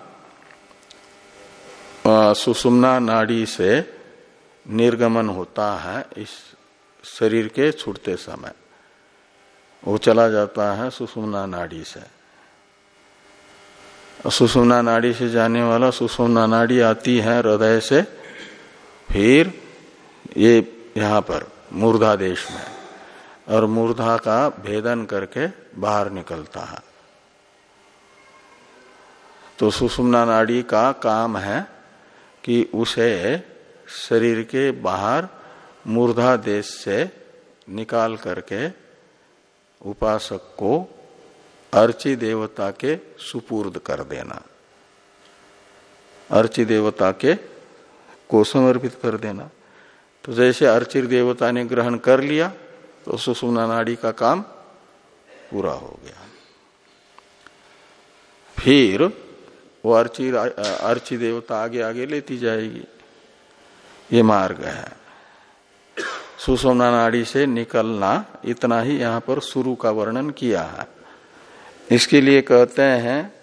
सुषुम्ना नाड़ी से निर्गमन होता है इस शरीर के छूटते समय। वो चला जाता है सुषुम्ना नाड़ी से। सुषुम्ना नाड़ी से जाने वाला सुषुम्ना नाड़ी आती है हृदय से, फिर ये यहाँ पर, मूर्धा देश में। और मूर्धा का भेदन करके बाहर निकलता है। तो सुषुम्ना नाड़ी का काम है कि उसे शरीर के बाहर मूर्धा देश से निकाल करके उपासक को अर्ची देवता के सुपूर्द कर देना। अर्ची देवता के को समर्पित कर देना। तो जैसे अर्चिर देवता ने ग्रहण कर लिया तो सुषुम्ना नाड़ी का काम पूरा हो गया। फिर वो अर्ची अर्ची देवता आगे आगे लेती जाएगी। ये मार्ग है। सुषुम्ना नाड़ी से निकलना इतना ही यहाँ पर शुरू का वर्णन किया है। इसके लिए कहते हैं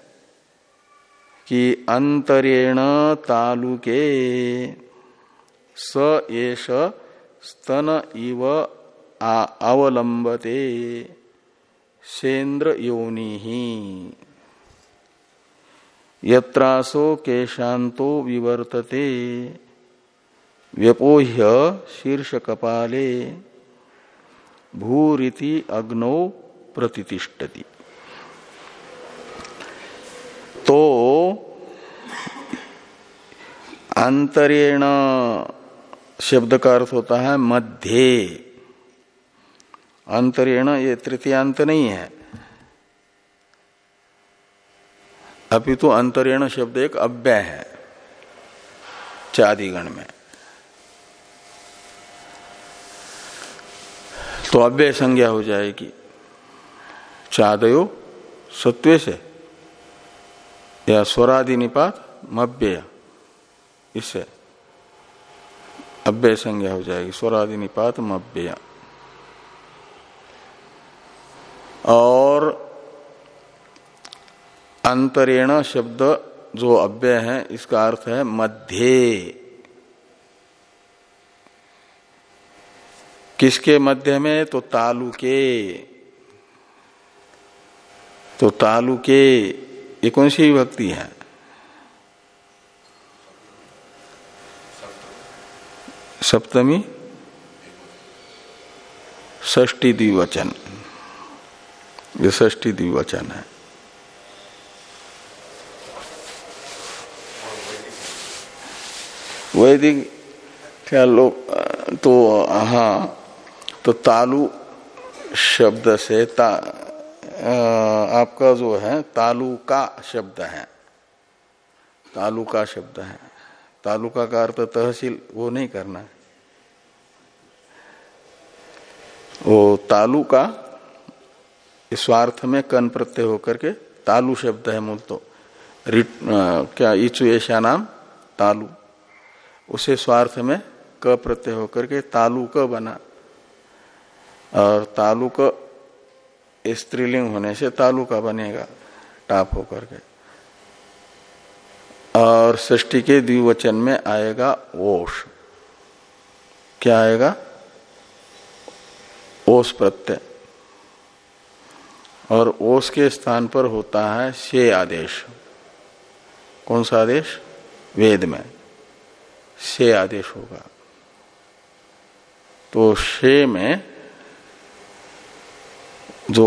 कि अंतरेण तालुके स एष स्तन इव अवलंबते सेन्द्र योनि। यत्रासो केशांतो विवर्तते। व्यपोह्य शीर्ष कपाले भूरिति अग्नौ प्रतिष्ठति तो अंतरेण शब्द का अर्थ होता है मध्य। अंतरेण ये तृतीयांत नहीं है। अभी तो अंतरेण शब्द एक अव्यय है, चादिगण में। तो अव्यय संज्ञा हो जाएगी। चादयो सत्वे से या स्वरादि निपात मव्यय। इससे अव्यय संज्ञा हो जाएगी। स्वरादि निपात मव्यय। और अंतरेण शब्द जो अव्यय है, इसका अर्थ है मध्य। किसके मध्य में? तो तालु के। तो तालु के। ये कौन सी विभक्ति है? सप्तमी? ष्टी द्विवचन। ये ष्टी द्विवचन है। वैदिक क्या लोग तो हाँ। तो तालु शब्द से ता आपका जो है, तालुका शब्द है। तालुका शब्द है। तालुका का अर्थ तहसील, वो नहीं करना है। वो तालुका स्वार्थ में कन प्रत्यय होकर के तालु शब्द है मूल तो। रिट क्या, इचु नाम? तालु। उसे स्वार्थ में क प्रत्यय होकर के तालु क बना। और तालुक स्त्रीलिंग होने से तालुका बनेगा टाप होकर के। और सृष्टि के द्विवचन में आएगा ओष। क्या आएगा? ओष प्रत्यय। और ओष के स्थान पर होता है से आदेश। कौन सा आदेश? वेद में। से आदेश होगा। तो शे में जो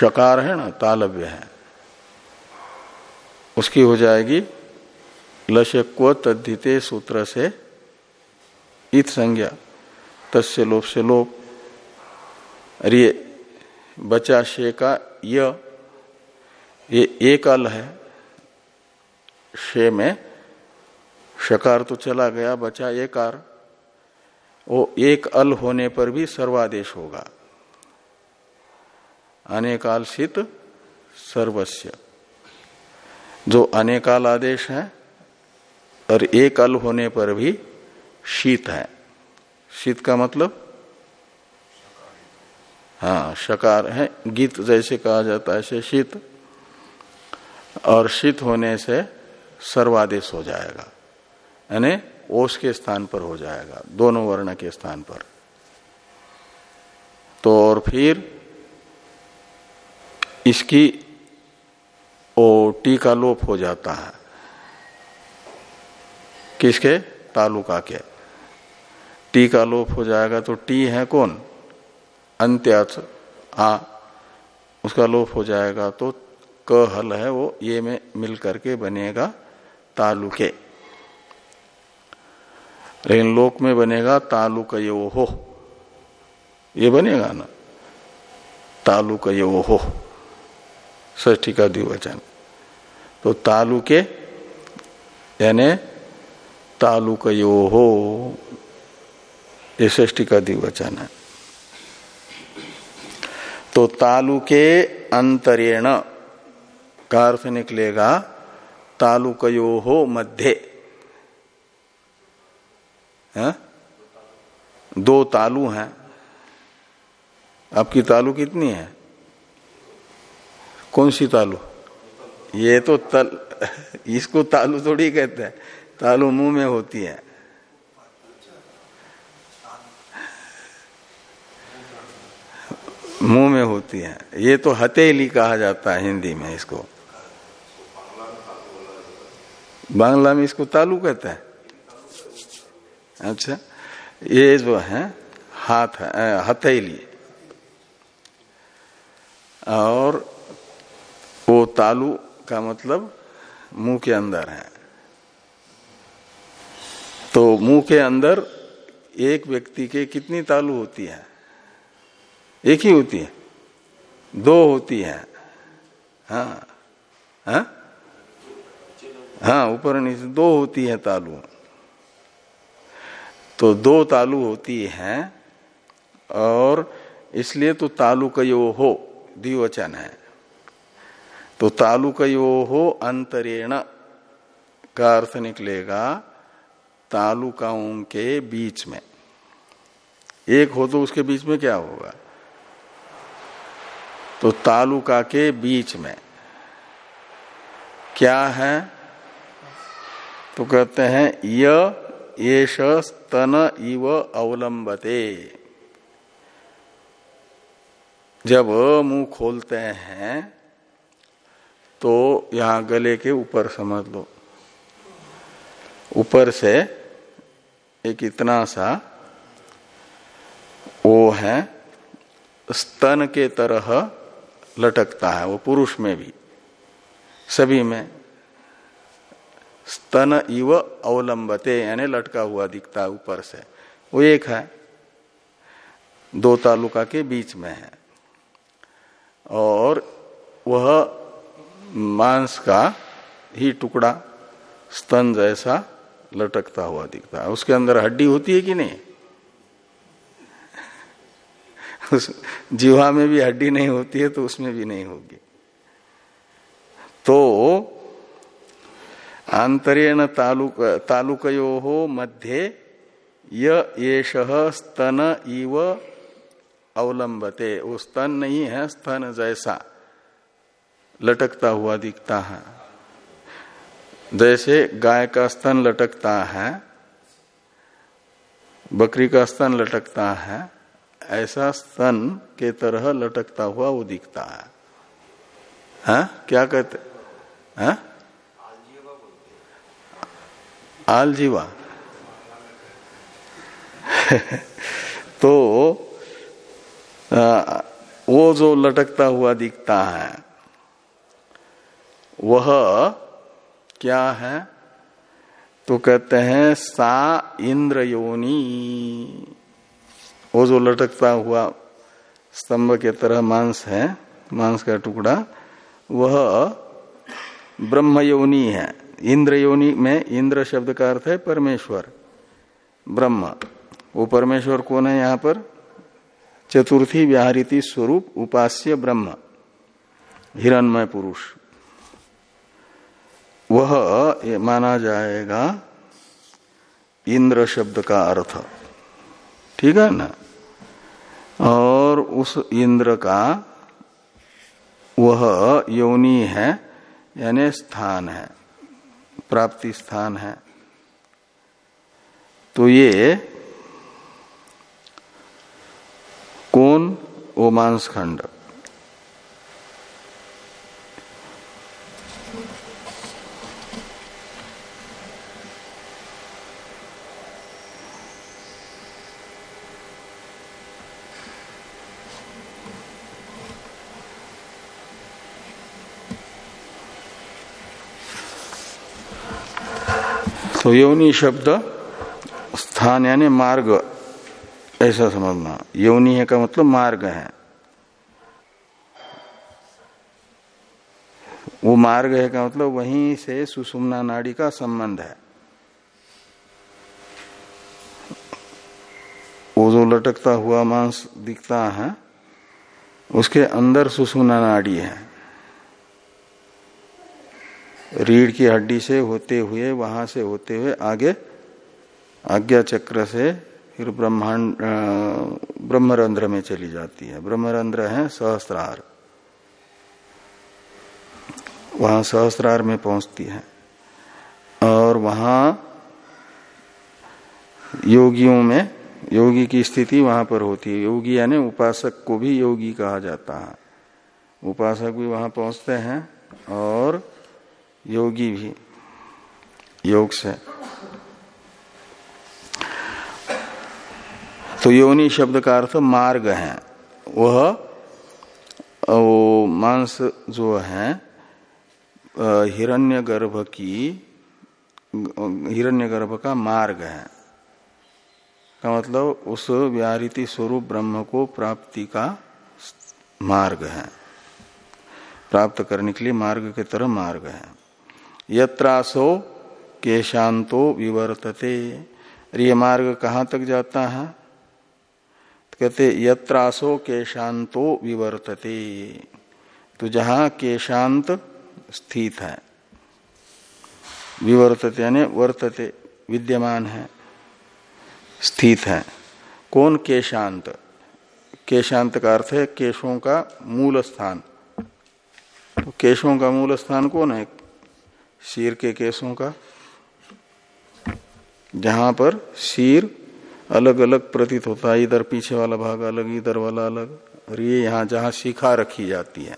शकार है ना, तालव्य है, उसकी हो जाएगी, लशक्व तद्धिते सूत्र से इत संज्ञा। तस्य लोप से लोप। अरे बचा शे का य, ये एक अल है। शे में शकार तो चला गया, बचा एकार वो एक अल होने पर भी सर्वादेश होगा। अनेकालसित सर्वस्व जो अनेकाल आदेश है और एक अल होने पर भी शीत है। शीत का मतलब? हाँ शकार है। गीत जैसे कहा जाता है, ऐसे शीत। और शीत होने से सर्वादेश हो जाएगा। यानी ओस के स्थान पर हो जाएगा, दोनों वर्ण के स्थान पर। तो और फिर इसकी ओ टी का लोप हो जाता है। किसके? तालुका के। टी का लोप हो जाएगा तो टी है कौन? अंत्य आ उसका लोप हो जाएगा तो क हल है वो, ये में मिल करके बनेगा तालुके। लेकिन लोक में बनेगा तालुक यो हो। ये बनेगा ना? तालुक यो हो। ष्ठी का द्विवचन। तो तालुके, यानी तालुक यो हो ये ष्ठी का द्विवचन है। तो तालुके अंतरेण, का अर्थ निकलेगा, तालुकयो हो? मध्य दो तालु हैं। आपकी तालु कितनी है? कौन सी तालु? ये तो तल, इसको तालु थोड़ी कहते हैं। तालु मुँह में होती है। मुँह में होती है। ये तो हथेली कहा जाता है हिंदी में इसको। बांग्ला में इसको तालु कहते हैं। अच्छा ये जो है, हाथ हथेली। और वो तालु का मतलब मुँह के अंदर है। तो मुँह के अंदर एक व्यक्ति के कितनी तालु होती है? एक ही होती है? दो होती है। हाँ। हाँ? हाँ ऊपर नीचे दो होती है तालु। तो दो तालु होती है और इसलिए तो तालु का यो हो, द्विवचन है। तो तालु का यो हो अंतरेण का अर्थ निकलेगा तालुकाओं के बीच में। एक हो तो उसके बीच में क्या होगा? तो तालुका के बीच में। क्या है? तो कहते हैं येष स्तन, इव, अवलंबते। जब मुँह खोलते हैं तो यहाँ गले के ऊपर समझ लो। ऊपर से एक इतना सा वो है, स्तन के तरह लटकता है, वो पुरुष में भी। सभी में। स्तन इव अवलंबते, यानी लटका हुआ दिखता है ऊपर से। वो एक है। दो तालुका के बीच में है। और वह मांस का ही टुकड़ा, स्तन जैसा लटकता हुआ दिखता है। उसके अंदर हड्डी होती है कि नहीं? उस जीवा में भी हड्डी नहीं होती है तो उसमें भी नहीं होगी। तो आंतरेण तालुक, तालुकयो हो मध्य येष स्तन इव अवलंबते। वो स्तन नहीं है, स्तन जैसा। लटकता हुआ दिखता है। जैसे गाय का स्तन लटकता है बकरी का स्तन लटकता है ऐसा स्तन के तरह लटकता हुआ वो दिखता है। हा? क्या कहते? हैं? आलजीवा। तो आ, वो जो लटकता हुआ दिखता है वह क्या है? तो कहते हैं, सा इंद्र योनी वो जो लटकता हुआ स्तंभ के तरह मांस है, मांस का टुकड़ा, वह ब्रह्म योनी है। इंद्र योनि में इंद्र शब्द का अर्थ है परमेश्वर, ब्रह्म। वो परमेश्वर कौन है यहाँ पर? चतुर्थी व्याहृति स्वरूप उपास्य ब्रह्म, हिरणमय पुरुष। वह माना जाएगा इंद्र शब्द का अर्थ। ठीक है ना? और उस इंद्र का वह योनि है, यानी स्थान है, प्राप्ति स्थान है। तो ये कौन? वो मांस तो योनि शब्द स्थान यानी मार्ग, ऐसा समझना। योनि है का मतलब मार्ग है। वो मार्ग है का मतलब वहीं से सुषुम्ना नाड़ी का संबंध है। वो जो लटकता हुआ मांस दिखता है, उसके अंदर सुषुम्ना नाड़ी है। रीढ़ की हड्डी से होते हुए, वहाँ से होते हुए आगे, आज्ञा चक्र से फिर ब्रह्मांड ब्रह्मरंध्र में चली जाती है। ब्रह्मरंध्र है सहस्त्रार वहाँ सहस्त्रार में पहुँचती है। और वहाँ योगियों में, योगी की स्थिति वहाँ पर होती है। योगी यानी उपासक को भी योगी कहा जाता है। उपासक भी वहाँ पहुँचते हैं और योगी भी योग से। तो योनि शब्द का अर्थ मार्ग है। वह, वो मांस जो है हिरण्यगर्भ की, हिरण्यगर्भ का मार्ग है। का मतलब उस व्याहृति स्वरूप ब्रह्म को प्राप्ति का मार्ग है। प्राप्त करने के लिए मार्ग के तरह मार्ग है। यत्रासो केशांतो विवर्तते। ये मार्ग कहाँ तक जाता है? तो कहते, यत्रासो केशांतो विवर्तते। तो जहाँ केशांत स्थित है, विवर्तते यानी वर्तते, विद्यमान है, स्थित है। कौन केशांत? केशांत का अर्थ है केशों का मूल स्थान तो केशों का मूल स्थान कौन है? शीर के केसों का, जहाँ पर शीर अलग अलग प्रतीत होता है, इधर पीछे वाला भाग अलग, इधर वाला अलग, और ये यहाँ जहाँ शिखा रखी जाती है,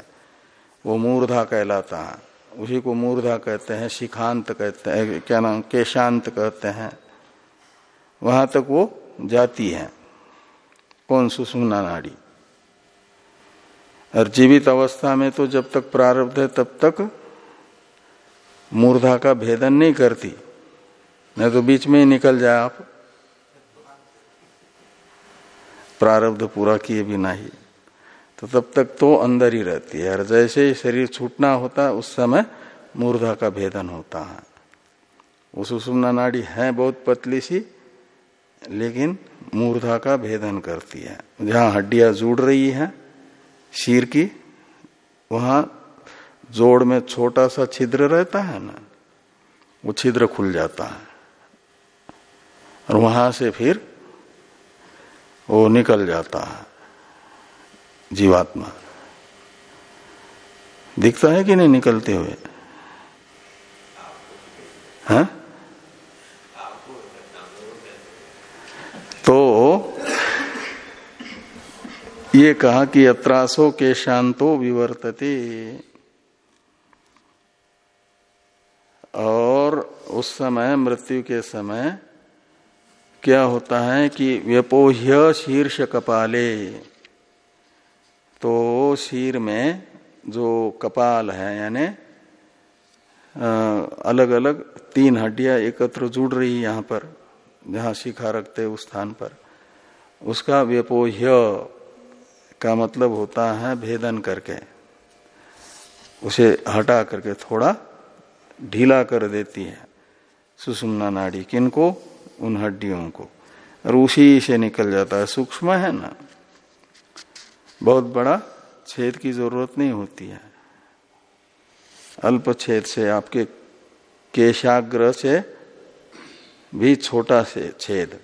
वो मूर्धा कहलाता है। उसी को मूर्धा कहते हैं, शिखांत कहते हैं, क्या नाम, केशांत कहते हैं। वहाँ तक वो जाती है। कौन सुषुम्ना नाड़ी? और जीवित अवस्था में तो जब तक प्रारब्ध है, तब तक मूर्धा का भेदन नहीं करती। नहीं तो बीच में ही निकल जाए आप। प्रारब्ध पूरा किए बिना ही। तो तब तक तो अंदर ही रहती है। और जैसे ही शरीर छूटना होता है उस समय मूर्धा का भेदन होता है। वो सुषुम्ना नाड़ी है बहुत पतली सी, लेकिन मूर्धा का भेदन करती है। जहाँ हड्डियाँ जुड़ रही हैं, शीर की, वहाँ जोड़ में छोटा सा छिद्र रहता है ना, वो छिद्र खुल जाता है। और वहाँ से फिर वो निकल जाता है जीवात्मा। दिखता है कि नहीं निकलते हुए? हैं? तो ये कहा कि अत्रासो के शांतो विवर्तते। और उस समय, मृत्यु के समय, क्या होता है कि व्यपोह्य शीर्ष कपाले तो शीर में जो कपाल है, यानी अलग अलग तीन हड्डियाँ एकत्र जुड़ रही यहाँ पर, जहाँ शिखा रखते उस स्थान पर। उसका व्यपोह्य का मतलब होता है भेदन करके। उसे हटा करके थोड़ा ढीला कर देती है सुषुम्ना नाड़ी किनको उन हड्डियों को। और उसी से निकल जाता है। सूक्ष्म है ना? बहुत बड़ा छेद की ज़रूरत नहीं होती है। अल्प छेद से आपके केशाग्र से भी छोटा से छेद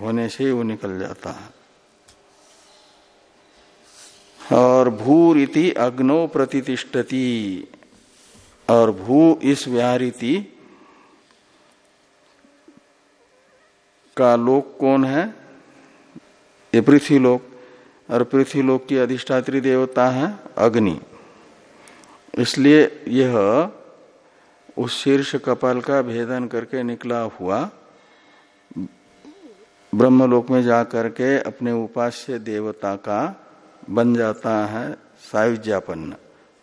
होने से वो निकल जाता है। और भू रीति अग्नो प्रतिष्ठती और भू इस व्याहरीति का लोक कौन है? ये पृथ्वी लोक और पृथ्वी लोक की अधिष्ठात्री देवता है अग्नि। इसलिए यह उस शीर्ष कपाल का भेदन करके निकला हुआ ब्रह्मलोक में जा करके अपने उपास्य देवता का बन जाता है सायुज्यापन्न।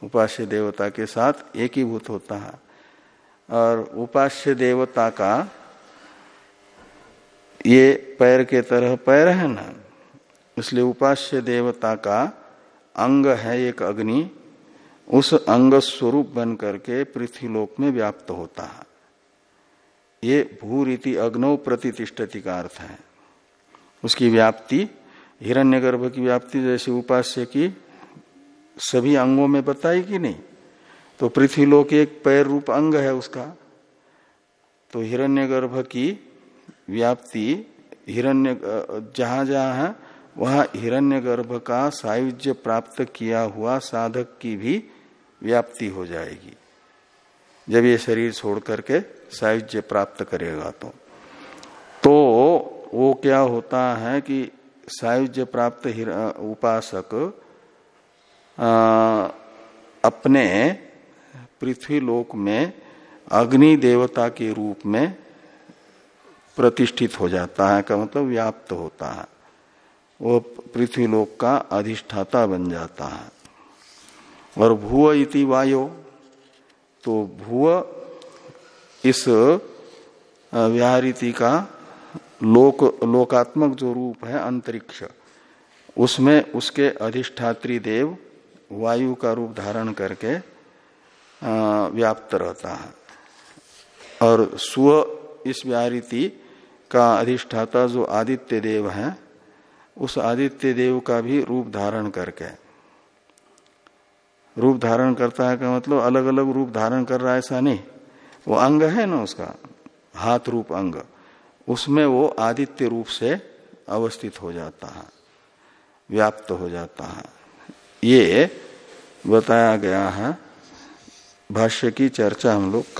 उपास्य देवता के साथ एकीभूत होता है। और उपास्य देवता का ये पैर के तरह पैर है ना, इसलिए उपास्य देवता का अंग है एक अग्नि, उस अंग स्वरूप बन करके पृथ्वीलोक में व्याप्त होता है। ये भूरीति अग्नौ प्रतिष्ठति का अर्थ है। उसकी व्याप्ति हिरण्यगर्भ की व्याप्ति जैसे उपास्य की सभी अंगों में बताई कि नहीं? तो पृथ्वीलोक एक पैर रूप अंग है उसका। तो हिरण्यगर्भ की व्याप्ति, हिरण्य जहाँ जहाँ है, वहाँ हिरण्यगर्भ का सायुज्य प्राप्त किया हुआ साधक की भी व्याप्ति हो जाएगी। जब ये शरीर छोड़ करके सायुज्य प्राप्त करेगा तो। तो वो क्या होता है कि सायुज्य प्राप्त उपासक अपने पृथ्वी लोक में अग्नि देवता के रूप में प्रतिष्ठित हो जाता है, का मतलब व्याप्त होता है। वो पृथ्वी लोक का अधिष्ठाता बन जाता है। और भूव इति वायो तो भूव इस व्याहरीति का लोक, लोकात्मक जो रूप है, अंतरिक्ष, उसमें उसके अधिष्ठात्री देव वायु का रूप धारण करके व्याप्त रहता है। और स्व इस व्याहरीति का अधिष्ठाता जो आदित्य देव है, उस आदित्य देव का भी रूप धारण करके। रूप धारण करता है का मतलब अलग अलग रूप धारण कर रहा है ऐसा नहीं। वो अंग है ना उसका, हाथ रूप अंग, उसमें वो आदित्य रूप से अवस्थित हो जाता है, व्याप्त हो जाता है। ये बताया गया है। भाष्य की चर्चा हम लोग